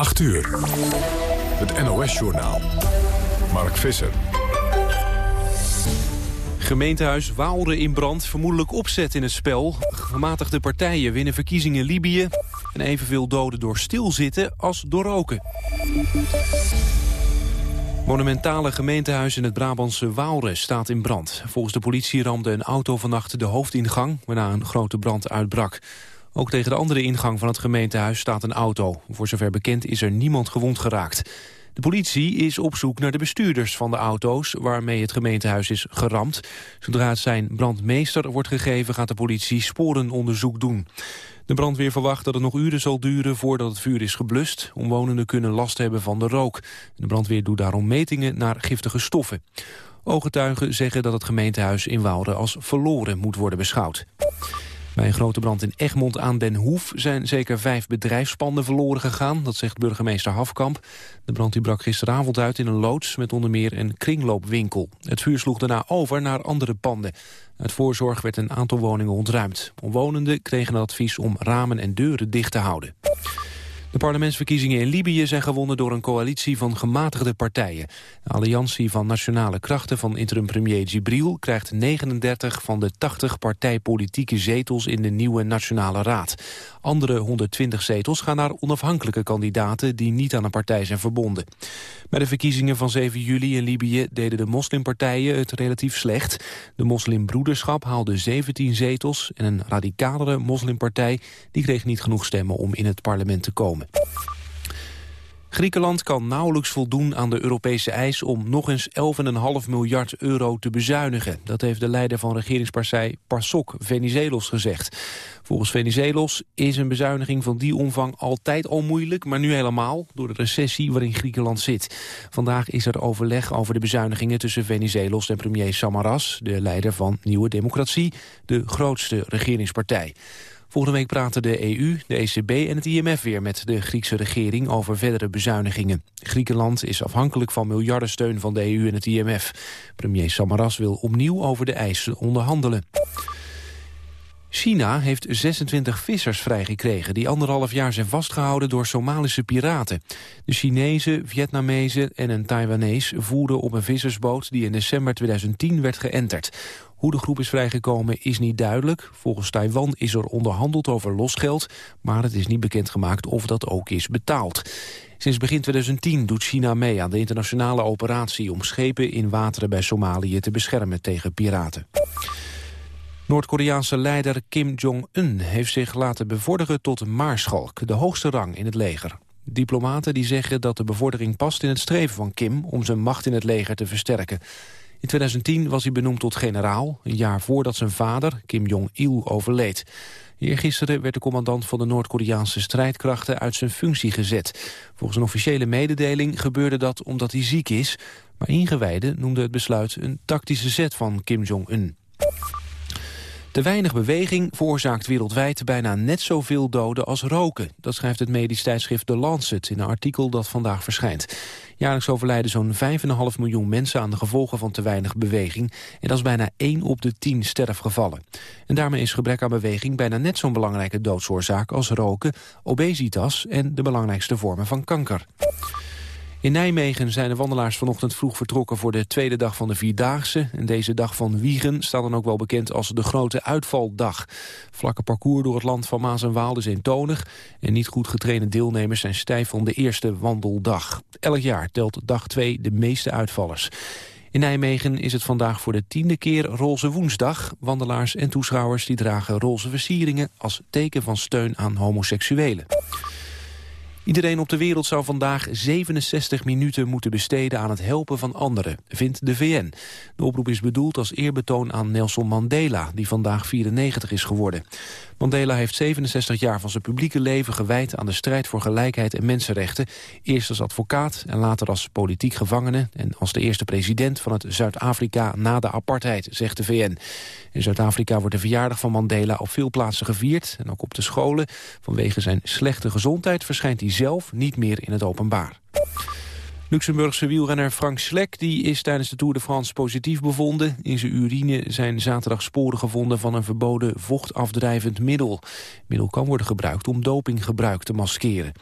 8 uur. Het NOS-journaal. Mark Visser. Gemeentehuis Waalre in brand, vermoedelijk opzet in het spel. Gematigde partijen winnen verkiezingen Libië... en evenveel doden door stilzitten als door roken. Monumentale gemeentehuis in het Brabantse Waalre staat in brand. Volgens de politie ramde een auto vannacht de hoofdingang... waarna een grote brand uitbrak. Ook tegen de andere ingang van het gemeentehuis staat een auto. Voor zover bekend is er niemand gewond geraakt. De politie is op zoek naar de bestuurders van de auto's... waarmee het gemeentehuis is geramd. Zodra het zijn brandmeester wordt gegeven... gaat de politie sporenonderzoek doen. De brandweer verwacht dat het nog uren zal duren voordat het vuur is geblust. Omwonenden kunnen last hebben van de rook. De brandweer doet daarom metingen naar giftige stoffen. Ooggetuigen zeggen dat het gemeentehuis in Waalre als verloren moet worden beschouwd. Bij een grote brand in Egmond aan Den Hoef zijn zeker vijf bedrijfspanden verloren gegaan. Dat zegt burgemeester Hafkamp. De brand die brak gisteravond uit in een loods met onder meer een kringloopwinkel. Het vuur sloeg daarna over naar andere panden. Uit voorzorg werd een aantal woningen ontruimd. Omwonenden kregen advies om ramen en deuren dicht te houden. De parlementsverkiezingen in Libië zijn gewonnen door een coalitie van gematigde partijen. De Alliantie van Nationale Krachten van interim-premier Gibril krijgt 39 van de 80 partijpolitieke zetels in de nieuwe Nationale Raad. Andere 120 zetels gaan naar onafhankelijke kandidaten die niet aan een partij zijn verbonden. Bij de verkiezingen van 7 juli in Libië deden de moslimpartijen het relatief slecht. De moslimbroederschap haalde 17 zetels en een radicalere moslimpartij die kreeg niet genoeg stemmen om in het parlement te komen. Griekenland kan nauwelijks voldoen aan de Europese eis om nog eens 11,5 miljard euro te bezuinigen. Dat heeft de leider van regeringspartij PASOK, Venizelos, gezegd. Volgens Venizelos is een bezuiniging van die omvang altijd al moeilijk, maar nu helemaal door de recessie waarin Griekenland zit. Vandaag is er overleg over de bezuinigingen tussen Venizelos en premier Samaras, de leider van Nieuwe Democratie, de grootste regeringspartij. Volgende week praten de EU, de ECB en het IMF weer met de Griekse regering over verdere bezuinigingen. Griekenland is afhankelijk van miljardensteun van de EU en het IMF. Premier Samaras wil opnieuw over de eisen onderhandelen. China heeft 26 vissers vrijgekregen... die anderhalf jaar zijn vastgehouden door Somalische piraten. De Chinezen, Vietnamezen en een Taiwanees voerden op een vissersboot... die in december 2010 werd geënterd. Hoe de groep is vrijgekomen is niet duidelijk. Volgens Taiwan is er onderhandeld over losgeld... maar het is niet bekendgemaakt of dat ook is betaald. Sinds begin 2010 doet China mee aan de internationale operatie... om schepen in wateren bij Somalië te beschermen tegen piraten. Noord-Koreaanse leider Kim Jong-un heeft zich laten bevorderen tot maarschalk, de hoogste rang in het leger. Diplomaten die zeggen dat de bevordering past in het streven van Kim om zijn macht in het leger te versterken. In 2010 was hij benoemd tot generaal, een jaar voordat zijn vader, Kim Jong-il, overleed. Eergisteren werd de commandant van de Noord-Koreaanse strijdkrachten uit zijn functie gezet. Volgens een officiële mededeling gebeurde dat omdat hij ziek is, maar ingewijden noemden het besluit een tactische zet van Kim Jong-un. Te weinig beweging veroorzaakt wereldwijd bijna net zoveel doden als roken. Dat schrijft het medisch tijdschrift The Lancet in een artikel dat vandaag verschijnt. Jaarlijks overlijden zo'n 5,5 miljoen mensen aan de gevolgen van te weinig beweging. En dat is bijna 1 op de 10 sterfgevallen. En daarmee is gebrek aan beweging bijna net zo'n belangrijke doodsoorzaak als roken, obesitas en de belangrijkste vormen van kanker. In Nijmegen zijn de wandelaars vanochtend vroeg vertrokken voor de tweede dag van de Vierdaagse. En deze dag van Wiegen staat dan ook wel bekend als de grote uitvaldag. Vlakke parcours door het land van Maas en Waal is eentonig. En niet goed getrainde deelnemers zijn stijf van de eerste wandeldag. Elk jaar telt dag 2 de meeste uitvallers. In Nijmegen is het vandaag voor de tiende keer Roze Woensdag. Wandelaars en toeschouwers die dragen roze versieringen... als teken van steun aan homoseksuelen. Iedereen op de wereld zou vandaag 67 minuten moeten besteden aan het helpen van anderen, vindt de VN. De oproep is bedoeld als eerbetoon aan Nelson Mandela, die vandaag 94 is geworden. Mandela heeft 67 jaar van zijn publieke leven gewijd aan de strijd voor gelijkheid en mensenrechten. Eerst als advocaat en later als politiek gevangene en als de eerste president van het Zuid-Afrika na de apartheid, zegt de VN. In Zuid-Afrika wordt de verjaardag van Mandela op veel plaatsen gevierd en ook op de scholen. Vanwege zijn slechte gezondheid verschijnt hij zelf niet meer in het openbaar. Luxemburgse wielrenner Frank Slek die is tijdens de Tour de France positief bevonden. In zijn urine zijn zaterdag sporen gevonden van een verboden vochtafdrijvend middel. Het middel kan worden gebruikt om dopinggebruik te maskeren.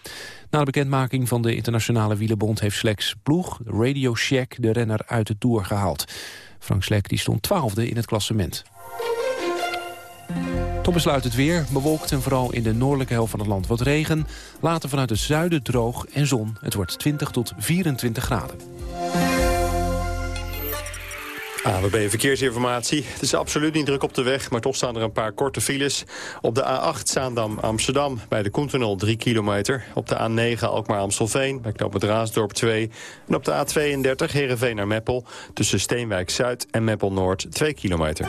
Na de bekendmaking van de Internationale Wielenbond heeft Sleks ploeg Radio Shack de renner uit de Tour gehaald. Frank Slek die stond twaalfde in het klassement. Tot besluit het weer. Bewolkt en vooral in de noordelijke helft van het land wat regen. Later vanuit het zuiden droog en zon. Het wordt 20 tot 24 graden. AWB Verkeersinformatie. Het is absoluut niet druk op de weg, maar toch staan er een paar korte files. Op de A8 Zaandam-Amsterdam bij de Koentunnel 3 kilometer. Op de A9 Alkmaar-Amstelveen bij knoop het Raasdorp 2. En op de A32 Heerenveen naar Meppel tussen Steenwijk-Zuid en Meppel-Noord 2 kilometer.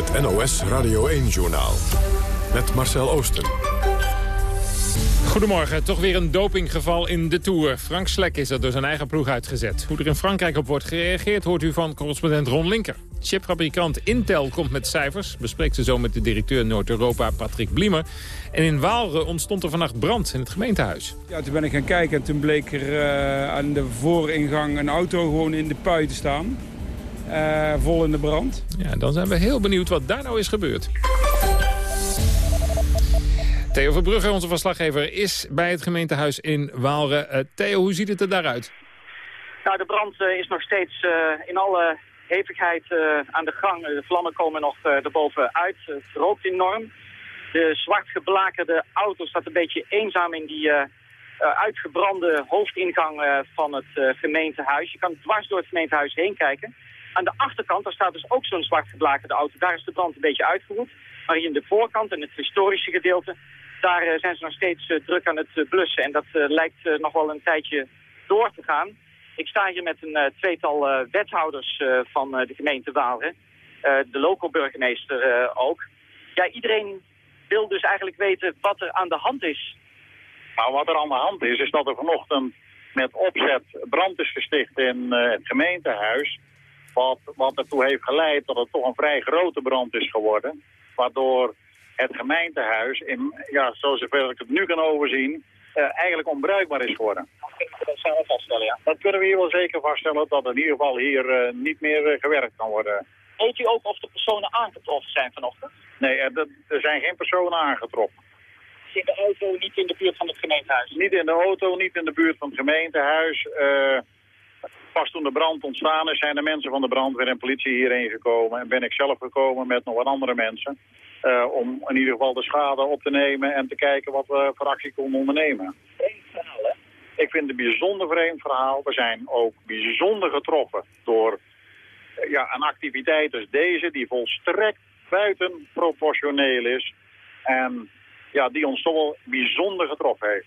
Het NOS Radio 1-journaal. Met Marcel Oosten. Goedemorgen, toch weer een dopinggeval in de Tour. Frank Slek is er door zijn eigen ploeg uitgezet. Hoe er in Frankrijk op wordt gereageerd hoort u van correspondent Ron Linker. Chipfabrikant Intel komt met cijfers. Bespreekt ze zo met de directeur Noord-Europa Patrick Bliemer. En in Waalre ontstond er vannacht brand in het gemeentehuis. Ja, toen ben ik gaan kijken en toen bleek er uh, aan de vooringang een auto gewoon in de pui te staan. Uh, vol in de brand. Ja, dan zijn we heel benieuwd wat daar nou is gebeurd. Theo Verbrugge, onze verslaggever, is bij het gemeentehuis in Waalre. Uh, Theo, hoe ziet het er daaruit? Nou, de brand uh, is nog steeds in alle hevigheid aan de gang. De vlammen komen nog erboven uit. Het rookt enorm. De zwart geblakerde auto staat een beetje eenzaam in die uitgebrande hoofdingang van het gemeentehuis. Je kan dwars door het gemeentehuis heen kijken. Aan de achterkant, daar staat dus ook zo'n zwart geblakerde auto. Daar is de brand een beetje uitgewoed. Maar hier in de voorkant en het historische gedeelte, daar uh, zijn ze nog steeds uh, druk aan het uh, blussen. En dat lijkt nog wel een tijdje door te gaan. Ik sta hier met een tweetal wethouders van de gemeente Waalre. de local burgemeester ook. Ja, iedereen wil dus eigenlijk weten wat er aan de hand is. Nou, wat er aan de hand is, is dat er vanochtend met opzet brand is gesticht in het gemeentehuis. Wat, wat ertoe heeft geleid dat het toch een vrij grote brand is geworden. Waardoor het gemeentehuis, in, ja, zover ik het nu kan overzien, uh, eigenlijk onbruikbaar is geworden. Dat zijn we vaststellen, ja. Dat kunnen we hier wel zeker vaststellen, dat in ieder geval hier uh, niet meer uh, gewerkt kan worden. Weet u ook of de personen aangetroffen zijn vanochtend? Nee, er, er zijn geen personen aangetroffen. In de auto, niet in de buurt van het gemeentehuis? Niet in de auto, niet in de buurt van het gemeentehuis. Pas toen de brand ontstaan is, zijn de mensen van de brandweer en politie hierheen gekomen. En ben ik zelf gekomen met nog wat andere mensen. Uh, om in ieder geval de schade op te nemen en te kijken wat we voor actie konden ondernemen. Ik vind het een bijzonder vreemd verhaal. We zijn ook bijzonder getroffen door uh, ja, een activiteit als deze... die volstrekt buitenproportioneel is. En ja, die ons toch wel bijzonder getroffen heeft.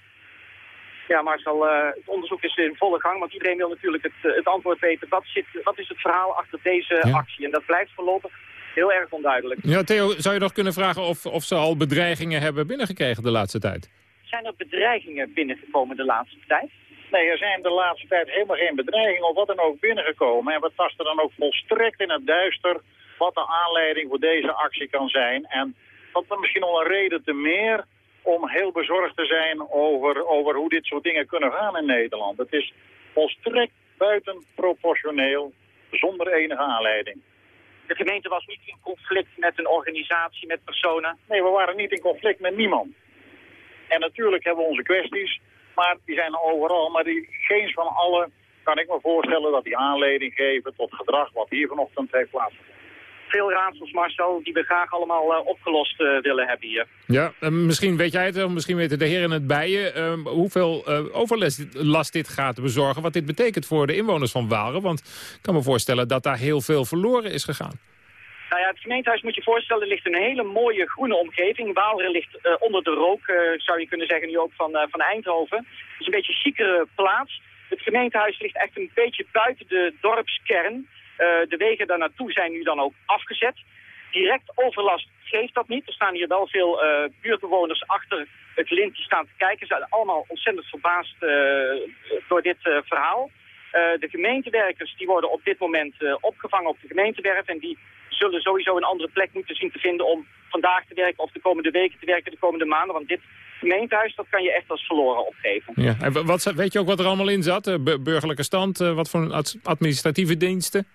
Ja, Marcel, uh, het onderzoek is in volle gang, want iedereen wil natuurlijk het, uh, het antwoord weten. Wat, zit, wat is het verhaal achter deze ja. actie? En dat blijft voorlopig heel erg onduidelijk. Ja, Theo, zou je nog kunnen vragen of, of ze al bedreigingen hebben binnengekregen de laatste tijd? Zijn er bedreigingen binnengekomen de laatste tijd? Nee, er zijn de laatste tijd helemaal geen bedreigingen of wat dan ook binnengekomen. En we tasten dan ook volstrekt in het duister wat de aanleiding voor deze actie kan zijn. En dat is misschien al een reden te meer om heel bezorgd te zijn over, over hoe dit soort dingen kunnen gaan in Nederland. Het is volstrekt buitenproportioneel, zonder enige aanleiding. De gemeente was niet in conflict met een organisatie, met personen? Nee, we waren niet in conflict met niemand. En natuurlijk hebben we onze kwesties, maar die zijn overal. Maar die, geen van alle kan ik me voorstellen dat die aanleiding geven tot gedrag wat hier vanochtend heeft plaatsgevonden veel raadsels, Marcel, die we graag allemaal uh, opgelost uh, willen hebben hier. Ja, uh, misschien weet jij het wel, misschien weten de heren het bij je. Ehm, hoeveel overlast dit gaat bezorgen, wat dit betekent voor de inwoners van Waalre. Want ik kan me voorstellen dat daar heel veel verloren is gegaan. Nou ja, het gemeentehuis moet je voorstellen, ligt een hele mooie groene omgeving. Waalre ligt onder de rook, zou je kunnen zeggen, nu ook van, van Eindhoven. Het is een beetje een chicere plaats. Het gemeentehuis ligt echt een beetje buiten de dorpskern. Eh, de wegen daar naartoe zijn nu dan ook afgezet. Direct overlast geeft dat niet. Er staan hier wel veel uh, buurtbewoners achter het lint staan te kijken. Ze zijn allemaal ontzettend verbaasd uh, door dit verhaal. de gemeentewerkers die worden op dit moment opgevangen op de gemeentewerf. En die zullen sowieso een andere plek moeten zien te vinden om vandaag te werken of de komende weken te werken, de komende maanden. Want dit gemeentehuis, dat kan je echt als verloren opgeven. Ja. En wat, weet je ook wat er allemaal in zat? burgerlijke stand, wat voor administratieve diensten?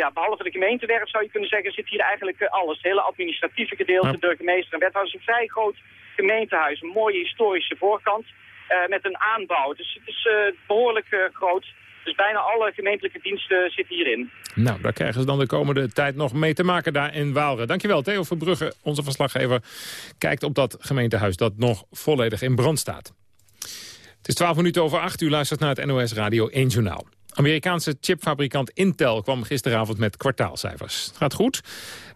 Ja, behalve de gemeentewerf zou je kunnen zeggen, zit hier eigenlijk eh, alles. Het hele administratieve gedeelte, ja. burgemeester en wethouders. Een vrij groot gemeentehuis, een mooie historische voorkant uh, met een aanbouw. Dus het is uh, behoorlijk uh, groot. Dus bijna alle gemeentelijke diensten zitten hierin. Nou, daar krijgen ze dan de komende tijd nog mee te maken daar in Waalre. Dankjewel, Theo Verbrugge, onze verslaggever, kijkt op dat gemeentehuis dat nog volledig in brand staat. Het is 12 minuten over 8, u luistert naar het NOS Radio 1 Journaal. Amerikaanse chipfabrikant Intel kwam gisteravond met kwartaalcijfers. Het gaat goed,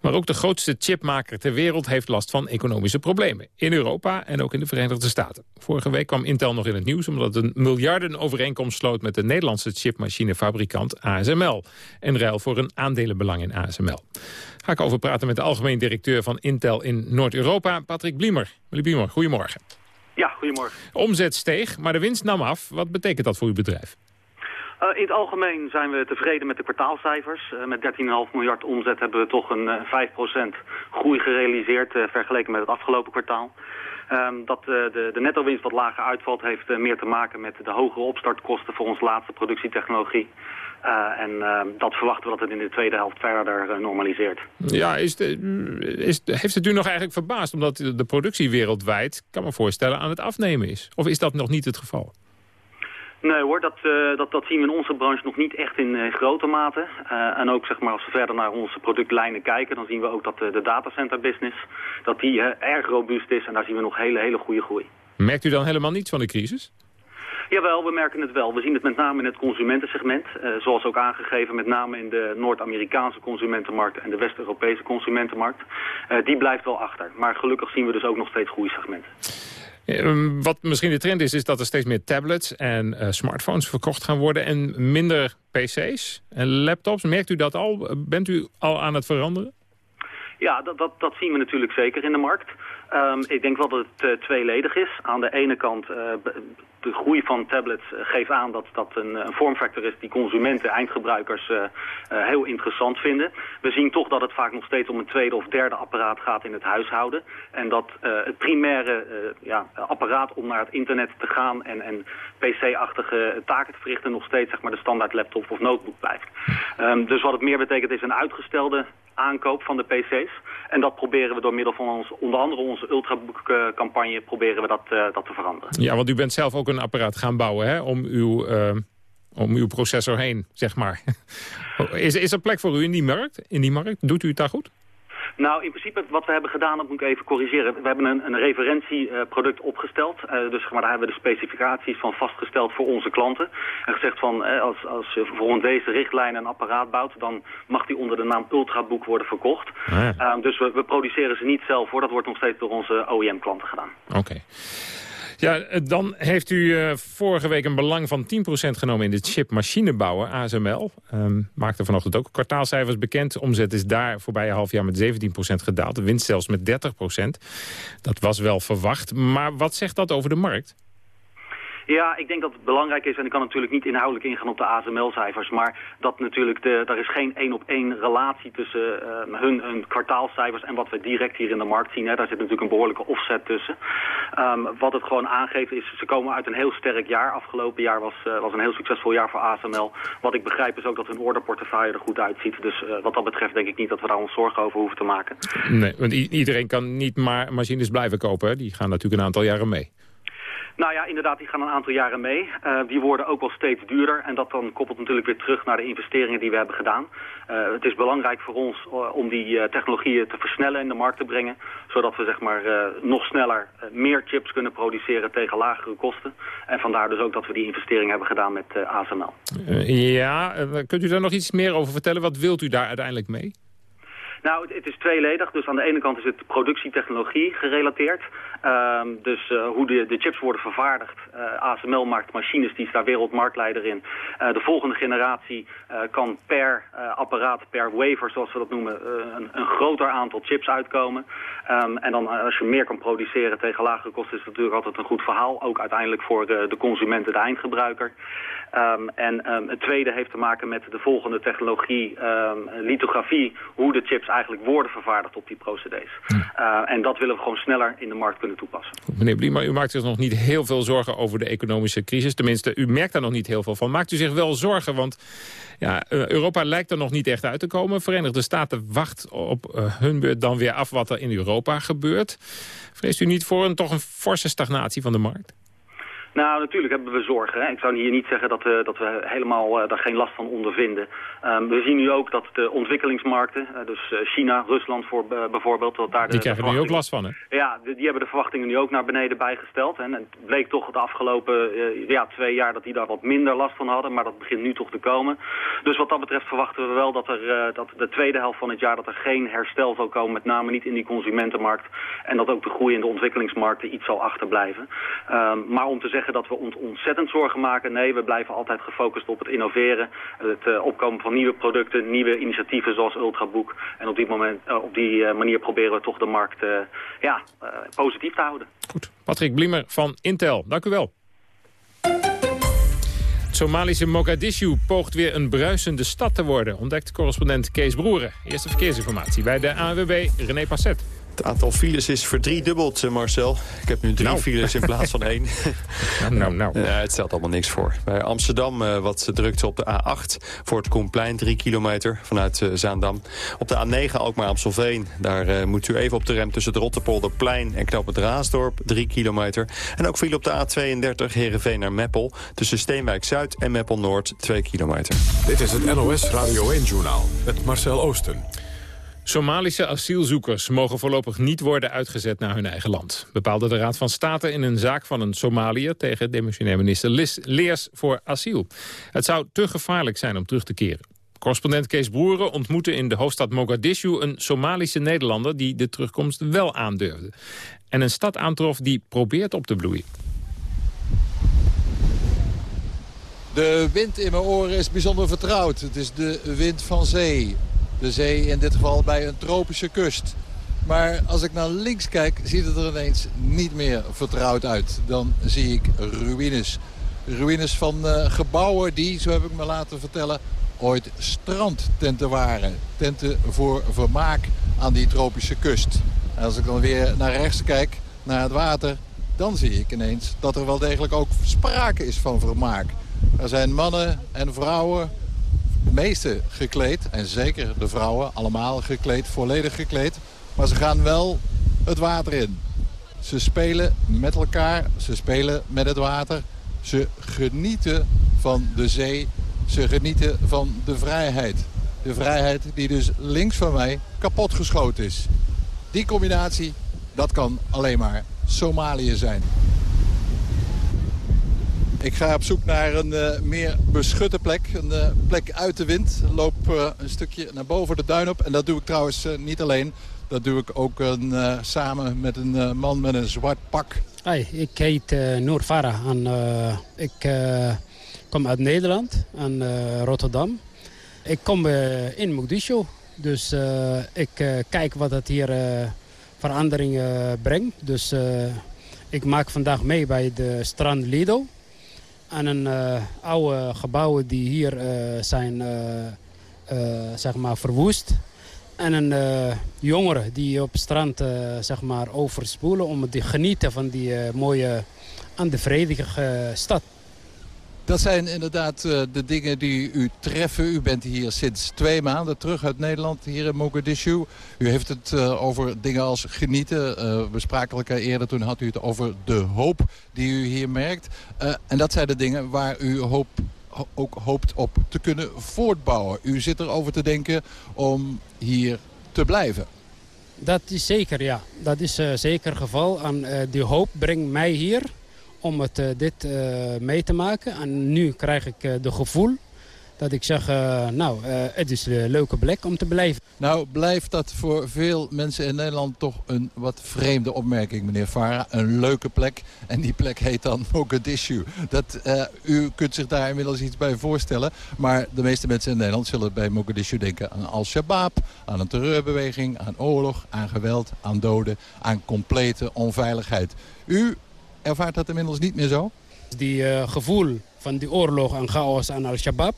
maar ook de grootste chipmaker ter wereld heeft last van economische problemen. In Europa en ook in de Verenigde Staten. Vorige week kwam Intel nog in het nieuws omdat het een miljardenovereenkomst sloot met de Nederlandse chipmachinefabrikant ASML. En ruil voor een aandelenbelang in ASML. Ga ik over praten met de algemeen directeur van Intel in Noord-Europa, Patrick Bliemer. Meneer Bliemer, goedemorgen. Ja, goedemorgen. Omzet steeg, maar de winst nam af. Wat betekent dat voor uw bedrijf? Uh, in het algemeen zijn we tevreden met de kwartaalcijfers. Uh, met 13,5 miljard omzet hebben we toch een uh, 5% groei gerealiseerd vergeleken met het afgelopen kwartaal. Um, dat de, de netto-winst wat lager uitvalt heeft meer te maken met de hogere opstartkosten voor onze laatste productietechnologie. en ehm, dat verwachten we dat het in de tweede helft verder normaliseert. Ja, is is, heeft het u nog eigenlijk verbaasd omdat de productie wereldwijd, kan me voorstellen, aan het afnemen is? Of is dat nog niet het geval? Nee hoor, dat, uh, dat, dat zien we in onze branche nog niet echt in uh, grote mate. Uh, en ook zeg maar, als we verder naar onze productlijnen kijken, dan zien we ook dat de datacenter business, dat die erg robuust is en daar zien we nog hele, hele goede groei. Merkt u dan helemaal niets van de crisis? Jawel, we merken het wel. We zien het met name in het consumentensegment. zoals ook aangegeven, met name in de Noord-Amerikaanse consumentenmarkt en de West-Europese consumentenmarkt. die blijft wel achter. Maar gelukkig zien we dus ook nog steeds groeisegmenten. Ehm, wat misschien de trend is, is dat er steeds meer tablets en uh, smartphones verkocht gaan worden... en minder pc's en laptops. Merkt u dat al? Bent u al aan het veranderen? Ja, dat, dat, dat zien we natuurlijk zeker in de markt. Um, ik denk wel dat het uh, tweeledig is. Aan de ene kant, uh, de groei van tablets uh, geeft aan dat dat een, vormfactor is die consumenten, eindgebruikers heel interessant vinden. We zien toch dat het vaak nog steeds om een tweede of derde apparaat gaat in het huishouden. En dat het primaire ja, apparaat om naar het internet te gaan en, en pc-achtige taken te verrichten nog steeds zeg maar, de standaard laptop of notebook blijft. Um, dus wat het meer betekent is een uitgestelde aankoop van de pc's. En dat proberen we door middel van ons, onder andere onze Ultrabook-campagne... proberen we dat, uh, dat te veranderen. Ja, want u bent zelf ook een apparaat gaan bouwen hè, om uw... Uh, om uw processor heen, zeg maar. is, is er plek voor u in die markt? In die markt? Doet u het daar goed? Nou, in principe wat we hebben gedaan, dat moet ik even corrigeren. We hebben een, een referentieproduct opgesteld. Uh, dus maar daar hebben we de specificaties van vastgesteld voor onze klanten. En gezegd van, uh, als, als je voor deze richtlijn een apparaat bouwt... dan mag die onder de naam Ultrabook worden verkocht. Ah, ja. uh, dus we, we, produceren ze niet zelf hoor. Dat wordt nog steeds door onze OEM-klanten gedaan. Oké. Ja, eh, dan heeft u uh, vorige week een belang van 10% genomen in de chipmachinebouwer, ASML. Um, maakte vanochtend ook kwartaalcijfers bekend. Omzet is daar voorbije half jaar met 17% gedaald. De winst zelfs met 30%. Dat was wel verwacht. Maar wat zegt dat over de markt? Ja, ik denk dat het belangrijk is, en ik kan natuurlijk niet inhoudelijk ingaan op de ASML-cijfers, maar dat natuurlijk, de, er is geen één op één relatie tussen uh, hun, hun kwartaalcijfers en wat we direct hier in de markt zien. Hè. Daar zit natuurlijk een behoorlijke offset tussen. Um, wat het gewoon aangeeft is, ze komen uit een heel sterk jaar. Afgelopen jaar was, uh, was een heel succesvol jaar voor ASML. Wat ik begrijp is ook dat hun orderportefeuille er goed uitziet. Dus uh, wat dat betreft denk ik niet dat we daar ons zorgen over hoeven te maken. Nee, want iedereen kan niet maar machines blijven kopen. Die gaan natuurlijk een aantal jaren mee. Nou ja, inderdaad, die gaan een aantal jaren mee. Uh, die worden ook wel steeds duurder. En dat dan koppelt natuurlijk weer terug naar de investeringen die we hebben gedaan. Uh, het is belangrijk voor ons uh, om die technologieën te versnellen in de markt te brengen. Zodat we zeg maar, nog sneller meer chips kunnen produceren tegen lagere kosten. En vandaar dus ook dat we die investering hebben gedaan met ASML. ja, kunt u daar nog iets meer over vertellen? Wat wilt u daar uiteindelijk mee? Nou, het, het, is tweeledig. Dus aan de ene kant is het productietechnologie gerelateerd. Um, dus uh, hoe de, de, chips worden vervaardigd. Uh, ASML maakt machines, die is daar wereldmarktleider in. Uh, de volgende generatie kan per apparaat, per wafer, zoals we dat noemen, een, een, groter aantal chips uitkomen. Um, en dan als je meer kan produceren tegen lagere kosten, is het natuurlijk altijd een goed verhaal. Ook uiteindelijk voor de, de consument, de eindgebruiker. Um, en um, het tweede heeft te maken met de volgende technologie, um, lithografie, hoe de chips eigenlijk worden vervaardigd op die procedés. Uh, en dat willen we gewoon sneller in de markt kunnen toepassen. Meneer Bliemer, u maakt zich nog niet heel veel zorgen over de economische crisis. Tenminste, u merkt daar nog niet heel veel van. Maakt u zich wel zorgen, want ja, uh, Europa lijkt er nog niet echt uit te komen. Verenigde Staten wacht op uh, hun beurt dan weer af wat er in Europa gebeurt. Vreest u niet voor een toch een forse stagnatie van de markt? Nou, natuurlijk hebben we zorgen. Hè. Ik zou hier niet zeggen dat we, dat we helemaal uh, daar geen last van ondervinden. Um, we zien nu ook dat de ontwikkelingsmarkten, uh, dus uh, China, Rusland voor, bijvoorbeeld... Dat daar die de, krijgen de nu ook last van, hè? Ja, die, die, hebben de verwachtingen nu ook naar beneden bijgesteld. Hè. En het bleek toch de afgelopen ja, twee jaar dat die daar wat minder last van hadden. Maar dat begint nu toch te komen. Dus wat dat betreft verwachten we wel dat, er, dat de tweede helft van het jaar... dat er geen herstel zal komen, met name niet in die consumentenmarkt. En dat ook de groei in de ontwikkelingsmarkten iets zal achterblijven. Um, maar om te zeggen zeggen dat we ons ontzettend zorgen maken. Nee, we blijven altijd gefocust op het innoveren. Het uh, opkomen van nieuwe producten, nieuwe initiatieven zoals Ultrabook. En op die, moment, uh, op die uh, manier proberen we toch de markt ja, positief te houden. Goed. Patrick Bliemer van Intel, dank u wel. Somalische Mogadishu poogt weer een bruisende stad te worden, ontdekt correspondent Kees Broeren. Eerste verkeersinformatie bij de ANWB René Passet. Het aantal files is verdriedubbeld, eh, Marcel. Ik heb nu drie nou. files in plaats van één. nou, nou, nou. Ja, het stelt allemaal niks voor. Bij Amsterdam uh, wat drukte op de A8 voor het Koenplein, drie kilometer vanuit uh, Zaandam. Op de A9 ook maar Amstelveen. Daar uh, moet u even op de rem tussen het Rotterpolderplein en Knoop het Raasdorp, drie kilometer. En ook viel op de A32 Heerenveen naar Meppel. Tussen Steenwijk Zuid en Meppel Noord, twee kilometer. Dit is het NOS Radio 1-journaal met Marcel Oosten. Somalische asielzoekers mogen voorlopig niet worden uitgezet naar hun eigen land. Bepaalde de Raad van State in een zaak van een Somaliër... tegen demissionair minister Leers voor asiel. Het zou te gevaarlijk zijn om terug te keren. Correspondent Kees Broeren ontmoette in de hoofdstad Mogadishu... een Somalische Nederlander die de terugkomst wel aandurfde. En een stad aantrof die probeert op te bloeien. De wind in mijn oren is bijzonder vertrouwd. Het is de wind van zee. De zee in dit geval bij een tropische kust. Maar als ik naar links kijk, ziet het er ineens niet meer vertrouwd uit. Dan zie ik ruïnes. Ruïnes van uh, gebouwen die, zo heb ik me laten vertellen, ooit strandtenten waren. Tenten voor vermaak aan die tropische kust. En als ik dan weer naar rechts kijk, naar het water... dan zie ik ineens dat er wel degelijk ook sprake is van vermaak. Er zijn mannen en vrouwen meeste gekleed, en zeker de vrouwen, allemaal gekleed, volledig gekleed. Maar ze gaan wel het water in. Ze spelen met elkaar, ze spelen met het water. Ze genieten van de zee, ze genieten van de vrijheid. De vrijheid die dus links van mij kapotgeschoten is. Die combinatie, dat kan alleen maar Somalië zijn. Ik ga op zoek naar een uh, meer beschutte plek. Een uh, plek uit de wind. Loop uh, een stukje naar boven de duin op. En dat doe ik trouwens niet alleen. Dat doe ik ook samen met een man met een zwart pak. Hoi, ik heet Noor Farah. En, ik kom uit Nederland, en Rotterdam. Ik kom in Mogadishu. Dus ik kijk wat het hier veranderingen brengt. Dus ik maak vandaag mee bij de strand Lido. Aan een oude gebouwen die hier zijn zeg maar verwoest. En een jongere die op het strand zeg maar overspoelen om te genieten van die mooie aan de vredige stad. Dat zijn inderdaad uh, de dingen die u treffen. U bent hier sinds twee maanden terug uit Nederland, hier in Mogadishu. U heeft het uh, over dingen als genieten. Uh, we spraken elkaar eerder, toen had u het over de hoop die u hier merkt. en dat zijn de dingen waar u hoop, ook hoopt op te kunnen voortbouwen. U zit erover te denken om hier te blijven. Dat is zeker, ja. Dat is zeker het geval. En die hoop brengt mij hier om het, uh, dit uh, mee te maken. En nu krijg ik uh, de gevoel dat ik zeg, nou, het is een leuke plek om te blijven. Nou, blijft dat voor veel mensen in Nederland toch een wat vreemde opmerking, meneer Farah. Een leuke plek. En die plek heet dan Mogadishu. Dat, u kunt zich daar inmiddels iets bij voorstellen. Maar de meeste mensen in Nederland zullen bij Mogadishu denken aan Al-Shabaab, aan een terreurbeweging, aan oorlog, aan geweld, aan doden, aan complete onveiligheid. U ervaart dat inmiddels niet meer zo? Die uh, gevoel van die oorlog en chaos aan Al-Shabaab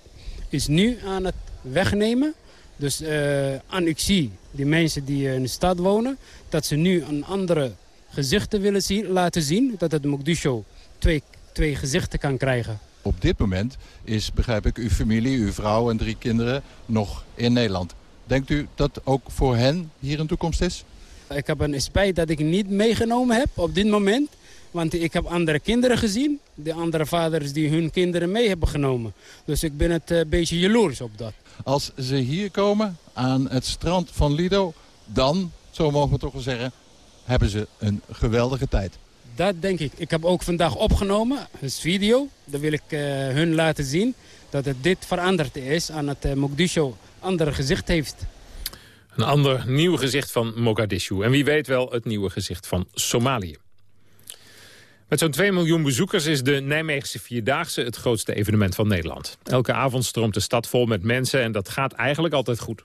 is nu aan het wegnemen. Dus uh, en ik zie die mensen die in de stad wonen... dat ze nu een andere gezichten willen zien, laten zien. Dat het Mogadishu twee, twee gezichten kan krijgen. Op dit moment is, begrijp ik, uw familie, uw vrouw en drie kinderen nog in Nederland. Denkt u dat ook voor hen hier een toekomst is? Ik heb een spijt dat ik niet meegenomen heb op dit moment. Want ik heb andere kinderen gezien. De andere vaders die hun kinderen mee hebben genomen. Dus ik ben het een beetje jaloers op dat. Als ze hier komen aan het strand van Lido... dan, zo mogen we toch wel zeggen, hebben ze een geweldige tijd. Dat denk ik. Ik heb ook vandaag opgenomen, een video. Dat wil ik uh, hun laten zien. Dat het dit veranderd is aan het uh, Mogadishu andere gezicht heeft. Een ander nieuw gezicht van Mogadishu. En wie weet wel het nieuwe gezicht van Somalië. Met zo'n 2 miljoen bezoekers is de Nijmeegse Vierdaagse het grootste evenement van Nederland. Elke avond stroomt de stad vol met mensen en dat gaat eigenlijk altijd goed.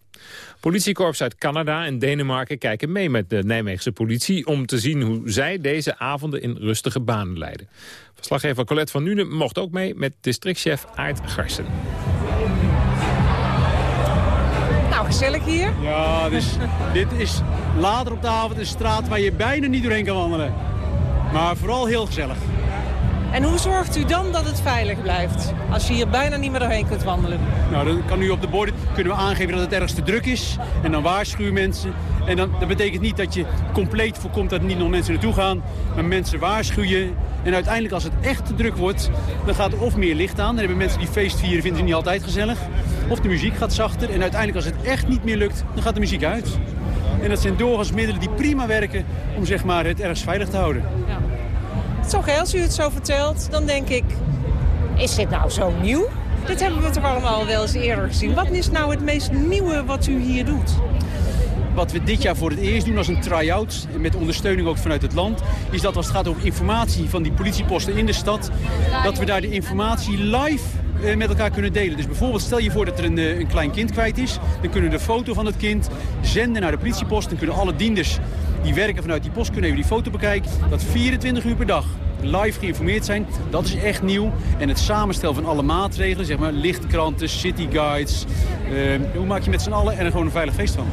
Politiekorps uit Canada en Denemarken kijken mee met de Nijmeegse politie... om te zien hoe zij deze avonden in rustige banen leiden. Verslaggever Colette van Nuenen mocht ook mee met districtchef Aart Garsen. Nou, gezellig hier. Ja, dus dit is later op de avond een straat waar je bijna niet doorheen kan wandelen. Maar vooral heel gezellig. En hoe zorgt u dan dat het veilig blijft? Als je hier bijna niet meer doorheen kunt wandelen. Nou, dan kan u op de borden kunnen we aangeven dat het ergens te druk is. En dan waarschuwen mensen. En dan, dat betekent niet dat je compleet voorkomt dat er niet nog mensen naartoe gaan. Maar mensen waarschuwen. En uiteindelijk als het echt te druk wordt, dan gaat er of meer licht aan. Dan hebben mensen die feest vieren, vinden ze niet altijd gezellig. Of de muziek gaat zachter. En uiteindelijk als het echt niet meer lukt, dan gaat de muziek uit. En dat zijn doorgaans middelen die prima werken om zeg maar, het ergens veilig te houden. Toch, als u het zo vertelt, dan denk ik... Is dit nou zo nieuw? Dit hebben we toch allemaal wel eens eerder gezien. Wat is nou het meest nieuwe wat u hier doet? Wat we dit jaar voor het eerst doen als een try-out, met ondersteuning ook vanuit het land, is dat als het gaat over informatie van die politieposten in de stad, dat we daar de informatie live eh, met elkaar kunnen delen. Dus bijvoorbeeld stel je voor dat er een, eh, een klein kind kwijt is. Dan kunnen we de foto van het kind zenden naar de politiepost. Dan kunnen alle dienders die werken vanuit die post kunnen even die foto bekijken. Dat 24 uur per dag live geïnformeerd zijn. Dat is echt nieuw. En het samenstellen van alle maatregelen, zeg maar lichtkranten, cityguides. Uh, hoe maak je met z'n allen er gewoon een veilig feest van?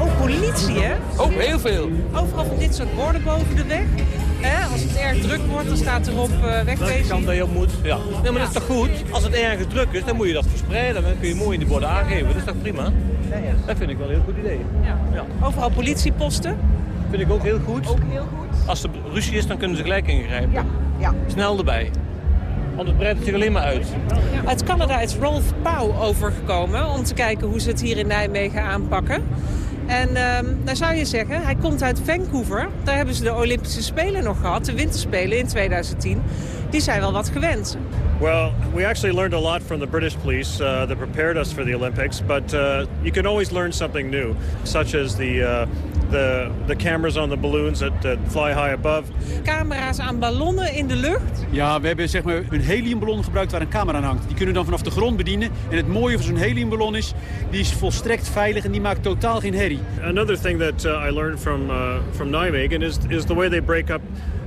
Oh, politie hè? Oh, heel veel. Overal van dit soort borden boven de weg. Als het erg druk wordt, dan staat erop uh, wegwezen. Dat kan dat je op moet, ja. Nee, maar dat is toch goed? Als het erg druk is, dan moet je dat verspreiden. Dan kun je mooi in de borden aangeven. Dat is toch prima? Ja. Dat vind ik wel een heel goed idee. Ja. ja. Overal politieposten? Vind ik ook heel goed. Ook heel goed. Als er ruzie is, dan kunnen ze gelijk ingrijpen. Ja. ja. Snel erbij. Want het breidt zich alleen maar uit. Uit Canada is Rolf Pauw overgekomen om te kijken hoe ze het hier in Nijmegen aanpakken. En um, nou zou je zeggen, hij komt uit Vancouver. Daar hebben ze de Olympische Spelen nog gehad, de Winterspelen in 2010. Die zijn wel wat gewend. Well, we actually learned a lot from the British police uh, that prepared us for the Olympics, but uh, you can always learn something new, such as the uh, the the cameras on the balloons that, that fly high above. Camera's aan ballonnen in de lucht? Ja, we hebben zeg maar een heliumballon gebruikt waar een camera aan hangt. Die kunnen dan vanaf de grond bedienen. En het mooie van zo'n heliumballon is, die is volstrekt veilig en die maakt totaal geen herrie. Another thing that uh, I learned from uh, from Nijmegen is is the way they break up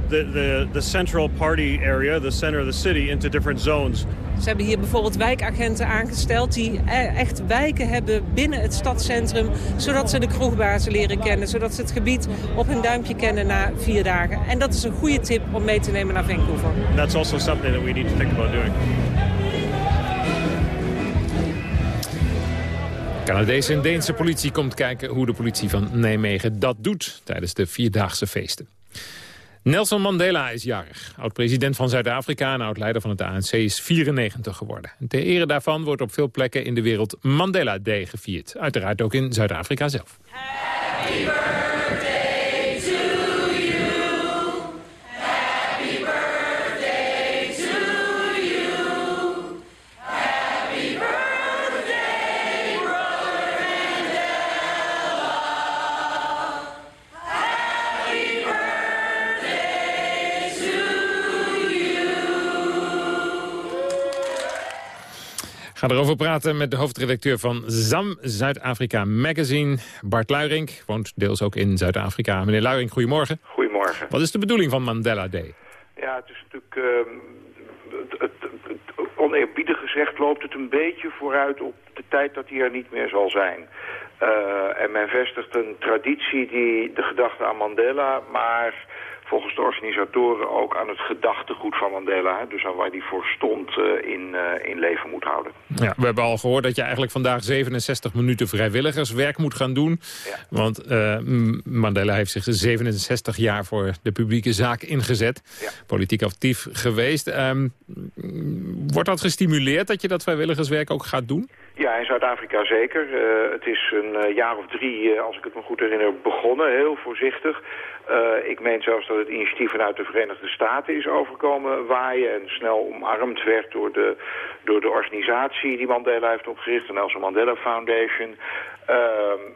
the, the, the central party area, the center of the city, into different zones. Ze hebben hier bijvoorbeeld wijkagenten aangesteld die eh, echt wijken hebben binnen het stadscentrum. Zodat ze de kroegbazen leren kennen, zodat ze het gebied op hun duimpje kennen na vier dagen. En dat is een goede tip om mee te nemen naar Vancouver. That's also something that we need to think about doing. Canadese en Deense politie komt kijken hoe de politie van Nijmegen dat doet tijdens de Vierdaagse feesten. Nelson Mandela is jarig. Oud-president van Zuid-Afrika en oud-leider van het ANC is 94 geworden. ter ere daarvan wordt op veel plekken in de wereld Mandela Day gevierd. Uiteraard ook in Zuid-Afrika zelf. Ga erover praten met de hoofdredacteur van ZAM Zuid-Afrika Magazine. Bart Luiring woont deels ook in Zuid-Afrika. Meneer Luiring, goedemorgen. Goedemorgen. Wat is de bedoeling van Mandela Day? Ja, het is natuurlijk... Uh, het, het, het, oneerbiedig gezegd loopt het een beetje vooruit op de tijd dat hij er niet meer zal zijn. Uh, en men vestigt een traditie die de gedachte aan Mandela, maar volgens de organisatoren ook aan het gedachtegoed van Mandela. Dus aan waar hij voor stond uh, in, uh, in leven moet houden. Ja, we hebben al gehoord dat je eigenlijk vandaag 67 minuten vrijwilligerswerk moet gaan doen. Ja. Want uh, Mandela heeft zich 67 jaar voor de publieke zaak ingezet. Ja. Politiek actief geweest. Um, wordt dat gestimuleerd dat je dat vrijwilligerswerk ook gaat doen? Ja, in Zuid-Afrika zeker. het is een jaar of drie, als ik het me goed herinner, begonnen. Heel voorzichtig. Ik meen zelfs dat het initiatief vanuit de Verenigde Staten is overkomen waaien en snel omarmd werd door de, door de organisatie die Mandela heeft opgericht, de Nelson Mandela Foundation. Uh,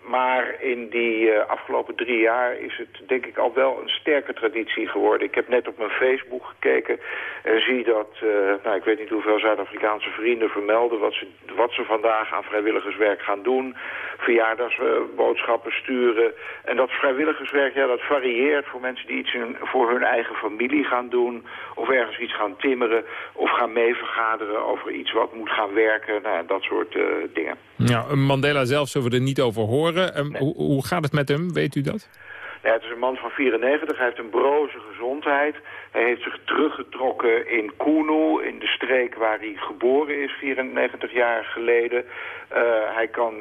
maar in die uh, afgelopen drie jaar is het denk ik al wel een sterke traditie geworden. Ik heb net op mijn Facebook gekeken en zie dat, nou ik weet niet hoeveel Zuid-Afrikaanse vrienden vermelden wat ze, wat ze vandaag aan vrijwilligerswerk gaan doen. Verjaardagsboodschappen sturen. En dat vrijwilligerswerk, ja dat varieert voor mensen die iets voor hun eigen familie gaan doen. Of ergens iets gaan timmeren of gaan meevergaderen over iets wat moet gaan werken. Nou, dat soort dingen. Ja, Mandela zelf zullen we er niet over horen. Nee. hoe, hoe, gaat het met hem, weet u dat? Ja, het is een man van 94, hij heeft een broze gezondheid. Hij heeft zich teruggetrokken in Kuno, in de streek waar hij geboren is 94 jaar geleden. Uh, hij kan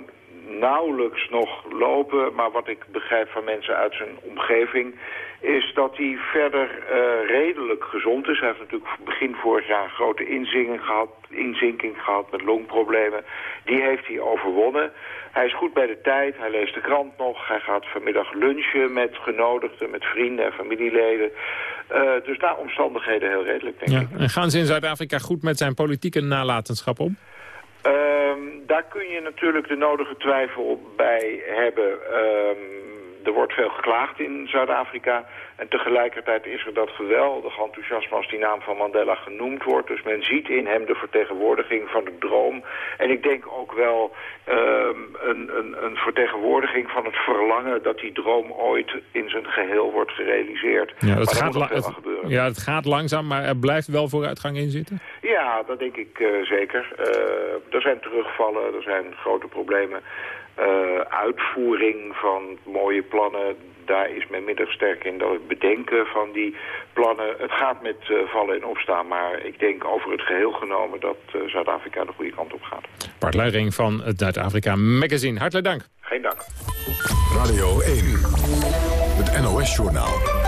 nauwelijks nog lopen, maar wat ik begrijp van mensen uit zijn omgeving is dat hij verder uh, redelijk gezond is. Hij heeft natuurlijk begin vorig jaar een grote inzinking gehad, inzinking gehad met longproblemen. Die heeft hij overwonnen. Hij is goed bij de tijd, hij leest de krant nog. Hij gaat vanmiddag lunchen met genodigden, met vrienden en familieleden. Uh, dus daar omstandigheden heel redelijk, denk ja. ik. En gaan ze in Zuid-Afrika goed met zijn politieke nalatenschap om? Uh, daar kun je natuurlijk de nodige twijfel bij hebben. Uh, er wordt veel geklaagd in Zuid-Afrika. En tegelijkertijd is er dat geweldig enthousiasme als die naam van Mandela genoemd wordt. Dus men ziet in hem de vertegenwoordiging van de droom. En ik denk ook wel um, een, een, een vertegenwoordiging van het verlangen dat die droom ooit in zijn geheel wordt gerealiseerd. Ja, het, gaat, het, ja, het gaat langzaam, maar er blijft wel vooruitgang in zitten? Ja, dat denk ik uh, zeker. Uh, er zijn terugvallen, er zijn grote problemen. Uh, uitvoering van mooie plannen, daar is men minder sterk in dan het bedenken van die plannen. Het gaat met uh, vallen en opstaan, maar ik denk over het geheel genomen dat uh, Zuid-Afrika de goede kant op gaat. Bart Luiring van het Zuid-Afrika Magazine. Hartelijk dank. Geen dank. Radio 1, het NOS-journaal.